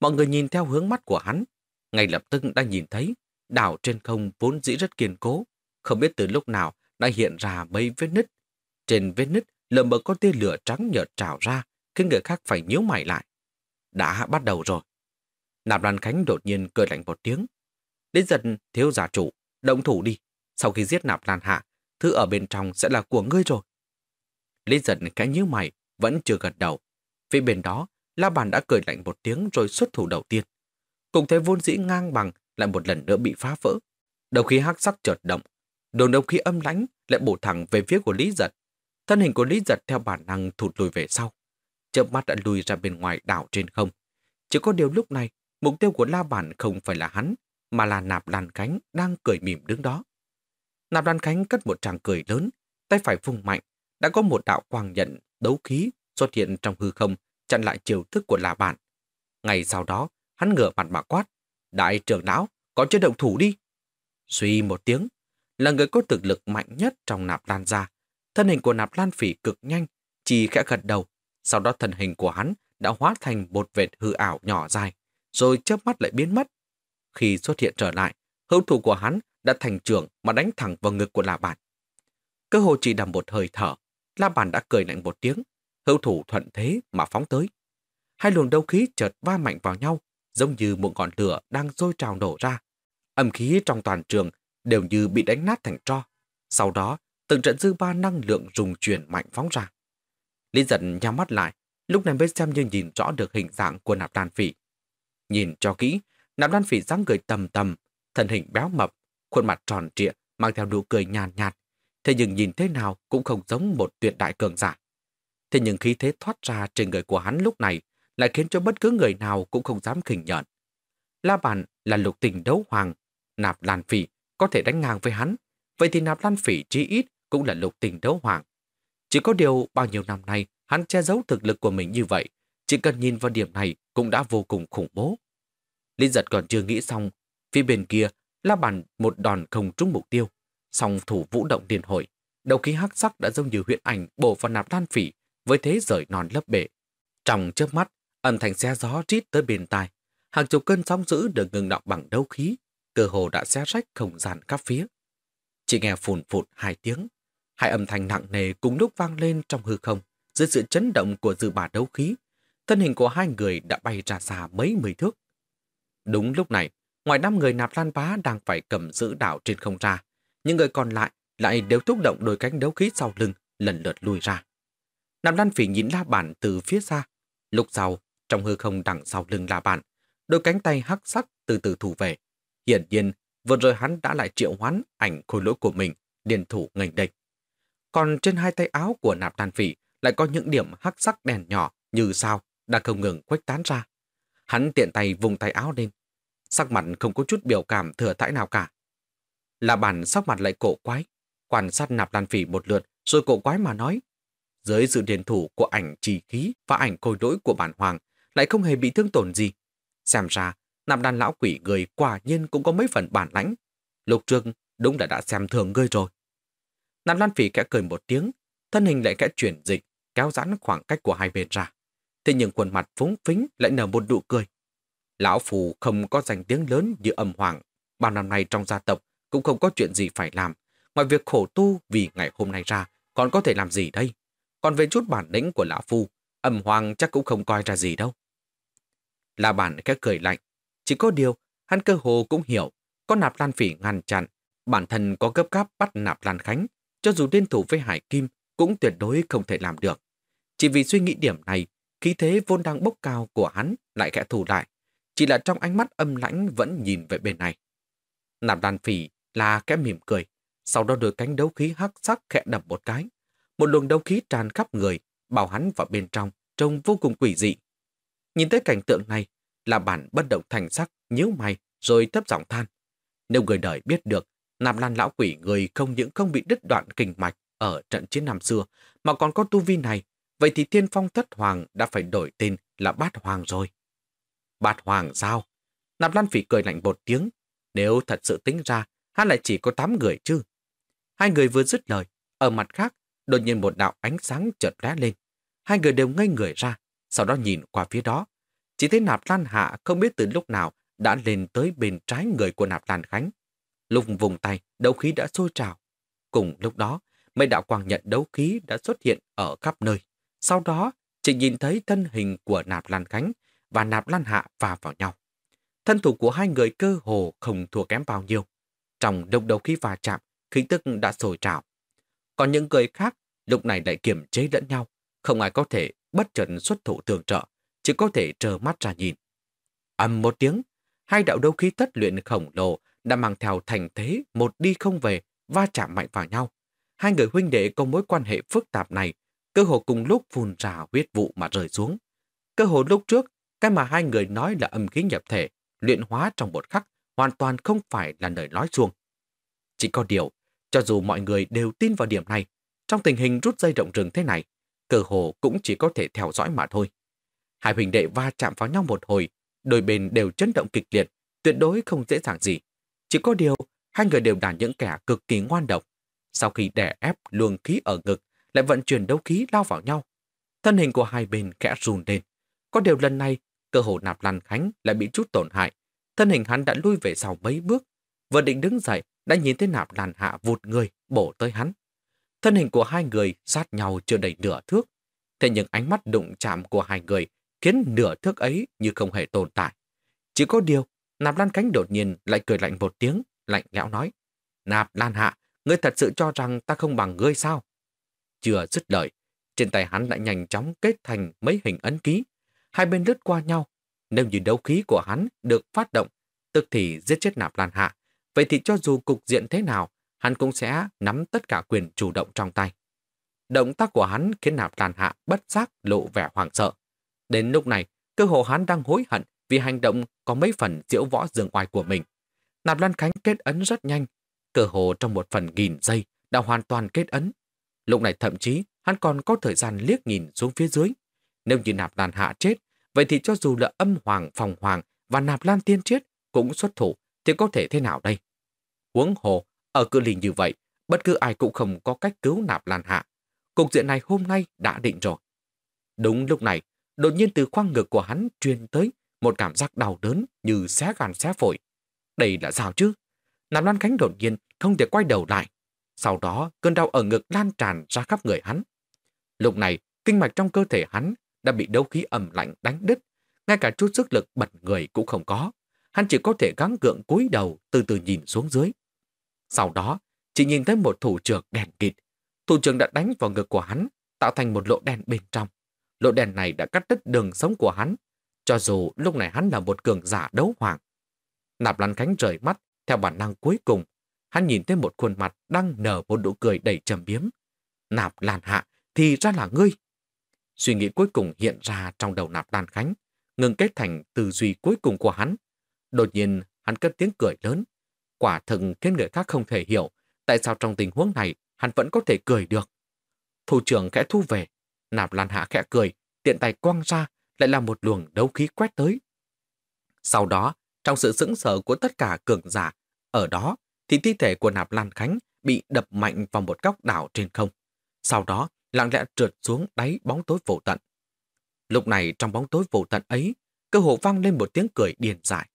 Mọi người nhìn theo hướng mắt của hắn. Ngay lập tức đã nhìn thấy đảo trên không vốn dĩ rất kiên cố. Không biết từ lúc nào đã hiện ra mấy vết nứt. Trên vết nứt lờ mờ có tia lửa trắng nhợt trào ra, khiến người khác phải nhíu mày lại. Đã bắt đầu rồi. Nạp Lan Khánh đột nhiên cười lạnh một tiếng. Đến dần thiếu giả chủ, động thủ đi. Sau khi giết Nạp Lan Hạ, thứ ở bên trong sẽ là của ngươi rồi. Lý giật cái nhíu mày, vẫn chưa gật đầu. Phía bên đó, La Bàn đã cười lạnh một tiếng rồi xuất thủ đầu tiên. Cùng thế vốn dĩ ngang bằng lại một lần nữa bị phá vỡ. Đầu khí hắc sắc chợt động, đồn đầu khí âm lãnh lại bổ thẳng về phía của Lý Giật. Thân hình của Lý Giật theo bản năng thụt lùi về sau. Chớp mắt đã lùi ra bên ngoài đảo trên không. Chỉ có điều lúc này, mục tiêu của La Bản không phải là hắn, mà là Nạp Lan Khánh đang cười mỉm đứng đó. Nạp Lan Khánh cất một tràng cười lớn, tay phải vung mạnh, đã có một đạo quang nhận đấu khí xuất hiện trong hư không chặn lại chiều thức của La Bản. Ngày sau đó, hắn ngửa mặt mà quát, đại trưởng lão, có chế động thủ đi. Suy một tiếng, là người có thực lực mạnh nhất trong nạp lan gia. Thân hình của nạp lan phỉ cực nhanh, chỉ khẽ gật đầu. Sau đó thân hình của hắn đã hóa thành một vệt hư ảo nhỏ dài, rồi chớp mắt lại biến mất. Khi xuất hiện trở lại, hữu thủ của hắn đã thành trường mà đánh thẳng vào ngực của La Bản. Cơ hồ chỉ đầm một hơi thở, La Bản đã cười lạnh một tiếng, hữu thủ thuận thế mà phóng tới. Hai luồng đấu khí chợt va mạnh vào nhau, giống như một ngọn lửa đang sôi trào nổ ra. Âm khí trong toàn trường đều như bị đánh nát thành tro. Sau đó, từng trận dư ba năng lượng rùng chuyển mạnh phóng ra. Lý giận nhắm mắt lại, lúc này mới xem như nhìn rõ được hình dạng của nạp đan phỉ. Nhìn cho kỹ, nạp đan phỉ dáng người tầm tầm, thân hình béo mập, khuôn mặt tròn trịa, mang theo nụ cười nhàn nhạt, nhạt. Thế nhưng nhìn thế nào cũng không giống một tuyệt đại cường giả. Thế nhưng khí thế thoát ra trên người của hắn lúc này lại khiến cho bất cứ người nào cũng không dám khinh nhợn. La Bàn là lục tình đấu hoàng, nạp lan phỉ có thể đánh ngang với hắn, vậy thì nạp lan phỉ chí ít cũng là lục tình đấu hoàng. Chỉ có điều bao nhiêu năm nay hắn che giấu thực lực của mình như vậy, chỉ cần nhìn vào điểm này cũng đã vô cùng khủng bố. Lý giật còn chưa nghĩ xong, phía bên kia la bàn một đòn không trúng mục tiêu, song thủ vũ động điền hội. Đầu khí hắc sắc đã giống như huyện ảnh bổ vào nạp đan phỉ với thế rời non lấp bể. Trong chớp mắt, âm thanh xe gió rít tới bên tai. Hàng chục cơn sóng dữ được ngừng động bằng đấu khí, cơ hồ đã xé rách không gian các phía. Chỉ nghe phùn phụt hai tiếng, hai âm thanh nặng nề cùng lúc vang lên trong hư không, dưới sự chấn động của dư bà đấu khí. Thân hình của hai người đã bay ra xa mấy mươi thước. Đúng lúc này, ngoài năm người nạp lan bá đang phải cầm giữ đảo trên không ra, những người còn lại lại đều thúc động đôi cánh đấu khí sau lưng, lần lượt lui ra. Nạp lan phỉ nhìn la bản từ phía xa. Lúc sau, trong hư không đằng sau lưng La Bàn, đôi cánh tay hắc sắc từ từ thủ về. Hiển nhiên, vừa rồi hắn đã lại triệu hoán ảnh khối lỗi của mình, điền thủ ngành địch. Còn trên hai tay áo của nạp đàn phỉ lại có những điểm hắc sắc đèn nhỏ như sao đang không ngừng khuếch tán ra. Hắn tiện tay vùng tay áo lên. Sắc mặt không có chút biểu cảm thừa thãi nào cả. Là bản sắc mặt lại cổ quái, quan sát nạp lan phỉ một lượt rồi cổ quái mà nói. Dưới sự điền thủ của ảnh trì khí và ảnh côi lỗi của bản hoàng lại không hề bị thương tổn gì. Xem ra, nạp đàn lão quỷ người quả nhiên cũng có mấy phần bản lãnh. Lục trương đúng là đã xem thường ngươi rồi. Nạp Lan Phỉ kẽ cười một tiếng, thân hình lại kẽ chuyển dịch, kéo giãn khoảng cách của hai bên ra. Thế nhưng khuôn mặt phúng phính lại nở một nụ cười. Lão Phù không có danh tiếng lớn như âm hoàng. Bao năm nay trong gia tộc cũng không có chuyện gì phải làm. Ngoài việc khổ tu vì ngày hôm nay ra, còn có thể làm gì đây? Còn về chút bản lĩnh của Lão Phu, âm hoàng chắc cũng không coi ra gì đâu. Là bản khẽ cười lạnh. Chỉ có điều, hắn cơ hồ cũng hiểu, có nạp lan phỉ ngăn chặn, bản thân có gấp gáp bắt nạp lan khánh, cho dù liên thủ với Hải Kim cũng tuyệt đối không thể làm được. Chỉ vì suy nghĩ điểm này, khí thế vốn đang bốc cao của hắn lại khẽ thủ lại. Chỉ là trong ánh mắt âm lãnh vẫn nhìn về bên này. Nạp đàn phỉ là kẽ mỉm cười, sau đó đôi cánh đấu khí hắc sắc khẽ đập một cái. Một luồng đấu khí tràn khắp người, bảo hắn vào bên trong, trông vô cùng quỷ dị. Nhìn tới cảnh tượng này, là bản bất động thành sắc, nhíu mày, rồi thấp giọng than. Nếu người đời biết được Nạp Lan lão quỷ người không những không bị đứt đoạn kinh mạch ở trận chiến năm xưa, mà còn có tu vi này, vậy thì thiên phong thất hoàng đã phải đổi tên là bát hoàng rồi. Bát hoàng sao? Nạp Lan phỉ cười lạnh một tiếng. Nếu thật sự tính ra, hắn lại chỉ có 8 người chứ. Hai người vừa dứt lời, ở mặt khác, đột nhiên một đạo ánh sáng chợt lóe lên. Hai người đều ngây người ra, sau đó nhìn qua phía đó. Chỉ thấy Nạp Lan Hạ không biết từ lúc nào đã lên tới bên trái người của Nạp Lan Khánh. Lúc vùng tay, đấu khí đã sôi trào. Cùng lúc đó, mấy đạo quang nhận đấu khí đã xuất hiện ở khắp nơi. Sau đó, chỉ nhìn thấy thân hình của Nạp Lan cánh và Nạp Lan Hạ va vào nhau. Thân thủ của hai người cơ hồ không thua kém bao nhiêu. Trong đông đấu khí va chạm, khí tức đã sồi trào. Còn những người khác lúc này lại kiềm chế lẫn nhau. Không ai có thể bất chợt xuất thủ tường trợ, chỉ có thể trơ mắt ra nhìn. Âm một tiếng, hai đạo đấu khí tất luyện khổng lồ đã mang theo thành thế một đi không về, va chạm mạnh vào nhau. Hai người huynh đệ có mối quan hệ phức tạp này, cơ hồ cùng lúc phun ra huyết vụ mà rơi xuống. Cơ hồ lúc trước, cái mà hai người nói là âm khí nhập thể, luyện hóa trong một khắc, hoàn toàn không phải là lời nói xuông. Chỉ có điều, cho dù mọi người đều tin vào điểm này, trong tình hình rút dây động rừng thế này, cơ hồ cũng chỉ có thể theo dõi mà thôi. Hai huynh đệ va chạm vào nhau một hồi, đôi bên đều chấn động kịch liệt, tuyệt đối không dễ dàng gì. Chỉ có điều, hai người đều là những kẻ cực kỳ ngoan độc. Sau khi đè ép luồng khí ở ngực, lại vận chuyển đấu khí lao vào nhau. Thân hình của hai bên khẽ run lên. Có điều lần này, cơ hồ nạp lan khánh lại bị chút tổn hại. Thân hình hắn đã lui về sau mấy bước. Vừa định đứng dậy, đã nhìn thấy nạp lan hạ vụt người, bổ tới hắn. Thân hình của hai người sát nhau chưa đầy nửa thước. Thế nhưng ánh mắt đụng chạm của hai người khiến nửa thước ấy như không hề tồn tại. Chỉ có điều, Nạp Lan Cánh đột nhiên lại cười lạnh một tiếng, lạnh lẽo nói. Nạp Lan Hạ, ngươi thật sự cho rằng ta không bằng ngươi sao? Chưa dứt lời, trên tay hắn đã nhanh chóng kết thành mấy hình ấn ký. Hai bên lướt qua nhau. Nếu như đấu khí của hắn được phát động, tức thì giết chết Nạp Lan Hạ. Vậy thì cho dù cục diện thế nào, hắn cũng sẽ nắm tất cả quyền chủ động trong tay. Động tác của hắn khiến Nạp Lan Hạ bất giác lộ vẻ hoảng sợ. Đến lúc này, cơ hồ hắn đang hối hận vì hành động có mấy phần diễu võ dương oai của mình. Nạp Lan Khánh kết ấn rất nhanh, cơ hồ trong một phần nghìn giây đã hoàn toàn kết ấn. Lúc này thậm chí hắn còn có thời gian liếc nhìn xuống phía dưới. Nếu như Nạp Lan Hạ chết, vậy thì cho dù là âm hoàng, phòng hoàng và Nạp Lan Tiên chết cũng xuất thủ, thì có thể thế nào đây? Huống hồ, ở cự ly như vậy, bất cứ ai cũng không có cách cứu Nạp Lan Hạ. Cục diện này hôm nay đã định rồi. Đúng lúc này, đột nhiên từ khoang ngực của hắn truyền tới một cảm giác đau đớn như xé gan xé phổi. Đây là sao chứ? nạp Lan Khánh đột nhiên không thể quay đầu lại. Sau đó, cơn đau ở ngực lan tràn ra khắp người hắn. Lúc này, kinh mạch trong cơ thể hắn đã bị đấu khí ẩm lạnh đánh đứt. Ngay cả chút sức lực bật người cũng không có. Hắn chỉ có thể gắng gượng cúi đầu từ từ nhìn xuống dưới. Sau đó, chỉ nhìn thấy một thủ trưởng đèn kịt. Thủ trưởng đã đánh vào ngực của hắn, tạo thành một lỗ đen bên trong. Lỗ đèn này đã cắt đứt đường sống của hắn, cho dù lúc này hắn là một cường giả đấu hoàng. Nạp Lan Khánh rời mắt theo bản năng cuối cùng. Hắn nhìn thấy một khuôn mặt đang nở một nụ cười đầy trầm biếm. Nạp Lan Hạ thì ra là ngươi. Suy nghĩ cuối cùng hiện ra trong đầu Nạp Lan Khánh, ngừng kết thành tư duy cuối cùng của hắn. Đột nhiên, hắn cất tiếng cười lớn. Quả thần khiến người khác không thể hiểu tại sao trong tình huống này hắn vẫn có thể cười được. Thủ trưởng khẽ thu về, Nạp Lan Hạ khẽ cười, tiện tay quăng ra, lại là một luồng đấu khí quét tới. Sau đó, trong sự sững sờ của tất cả cường giả, ở đó thì thi thể của Nạp Lan Khánh bị đập mạnh vào một góc đảo trên không. Sau đó, lặng lẽ trượt xuống đáy bóng tối vô tận. Lúc này trong bóng tối vô tận ấy, cơ hồ vang lên một tiếng cười điền dại.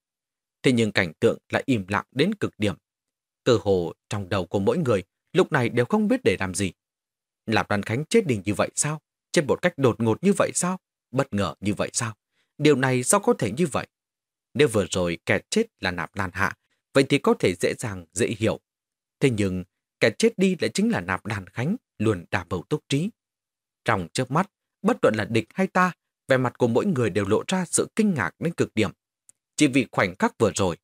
Thế nhưng cảnh tượng lại im lặng đến cực điểm. Cơ hồ trong đầu của mỗi người lúc này đều không biết để làm gì. Lạp Lan Khánh chết đình như vậy sao? Chết một cách đột ngột như vậy sao? Bất ngờ như vậy sao? Điều này sao có thể như vậy? Nếu vừa rồi kẻ chết là Nạp Lan Hạ, vậy thì có thể dễ dàng, dễ hiểu. Thế nhưng, kẻ chết đi lại chính là Nạp Đàn Khánh, luôn đả bầu túc trí. Trong chớp mắt, bất luận là địch hay ta, vẻ mặt của mỗi người đều lộ ra sự kinh ngạc đến cực điểm. Chỉ vì khoảnh khắc vừa rồi,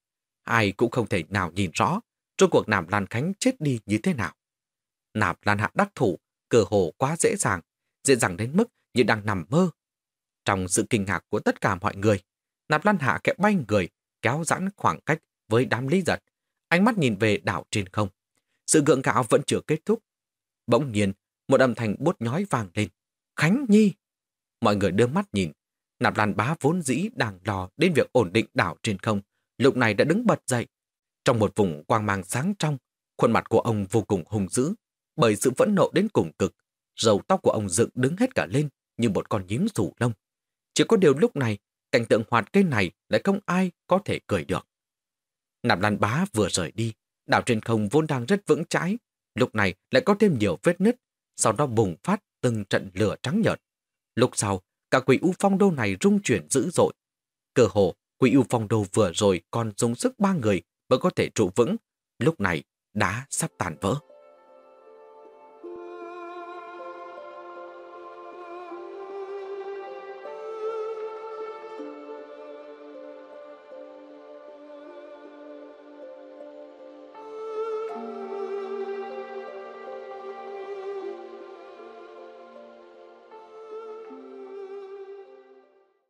ai cũng không thể nào nhìn rõ rốt cuộc Nạp Lan Khánh chết đi như thế nào. Nạp Lan Hạ đắc thủ, cơ hồ quá dễ dàng, dễ dàng đến mức như đang nằm mơ. Trong sự kinh ngạc của tất cả mọi người, Nạp Lan Hạ kẹp bay người, kéo giãn khoảng cách với đám lý giật, ánh mắt nhìn về đảo trên không. Sự gượng gạo vẫn chưa kết thúc. Bỗng nhiên, một âm thanh bút nhói vàng lên. Khánh Nhi! Mọi người đưa mắt nhìn. Nạp Lan Bá vốn dĩ đang lo đến việc ổn định đảo trên không, lúc này đã đứng bật dậy. Trong một vùng quang mang sáng trong, khuôn mặt của ông vô cùng hung dữ, bởi sự phẫn nộ đến cùng cực. Râu tóc của ông dựng đứng hết cả lên như một con nhím rủ lông. Chỉ có điều lúc này, cảnh tượng hoạt cây này lại không ai có thể cười được. Nạp Lan Bá vừa rời đi, đảo trên không vốn đang rất vững chãi, lúc này lại có thêm nhiều vết nứt, sau đó bùng phát từng trận lửa trắng nhợt. Lúc sau, cả quỷ u phong đô này rung chuyển dữ dội. Cơ hồ, quỷ u phong đô vừa rồi còn dùng sức ba người mới có thể trụ vững, lúc này đã sắp tàn vỡ.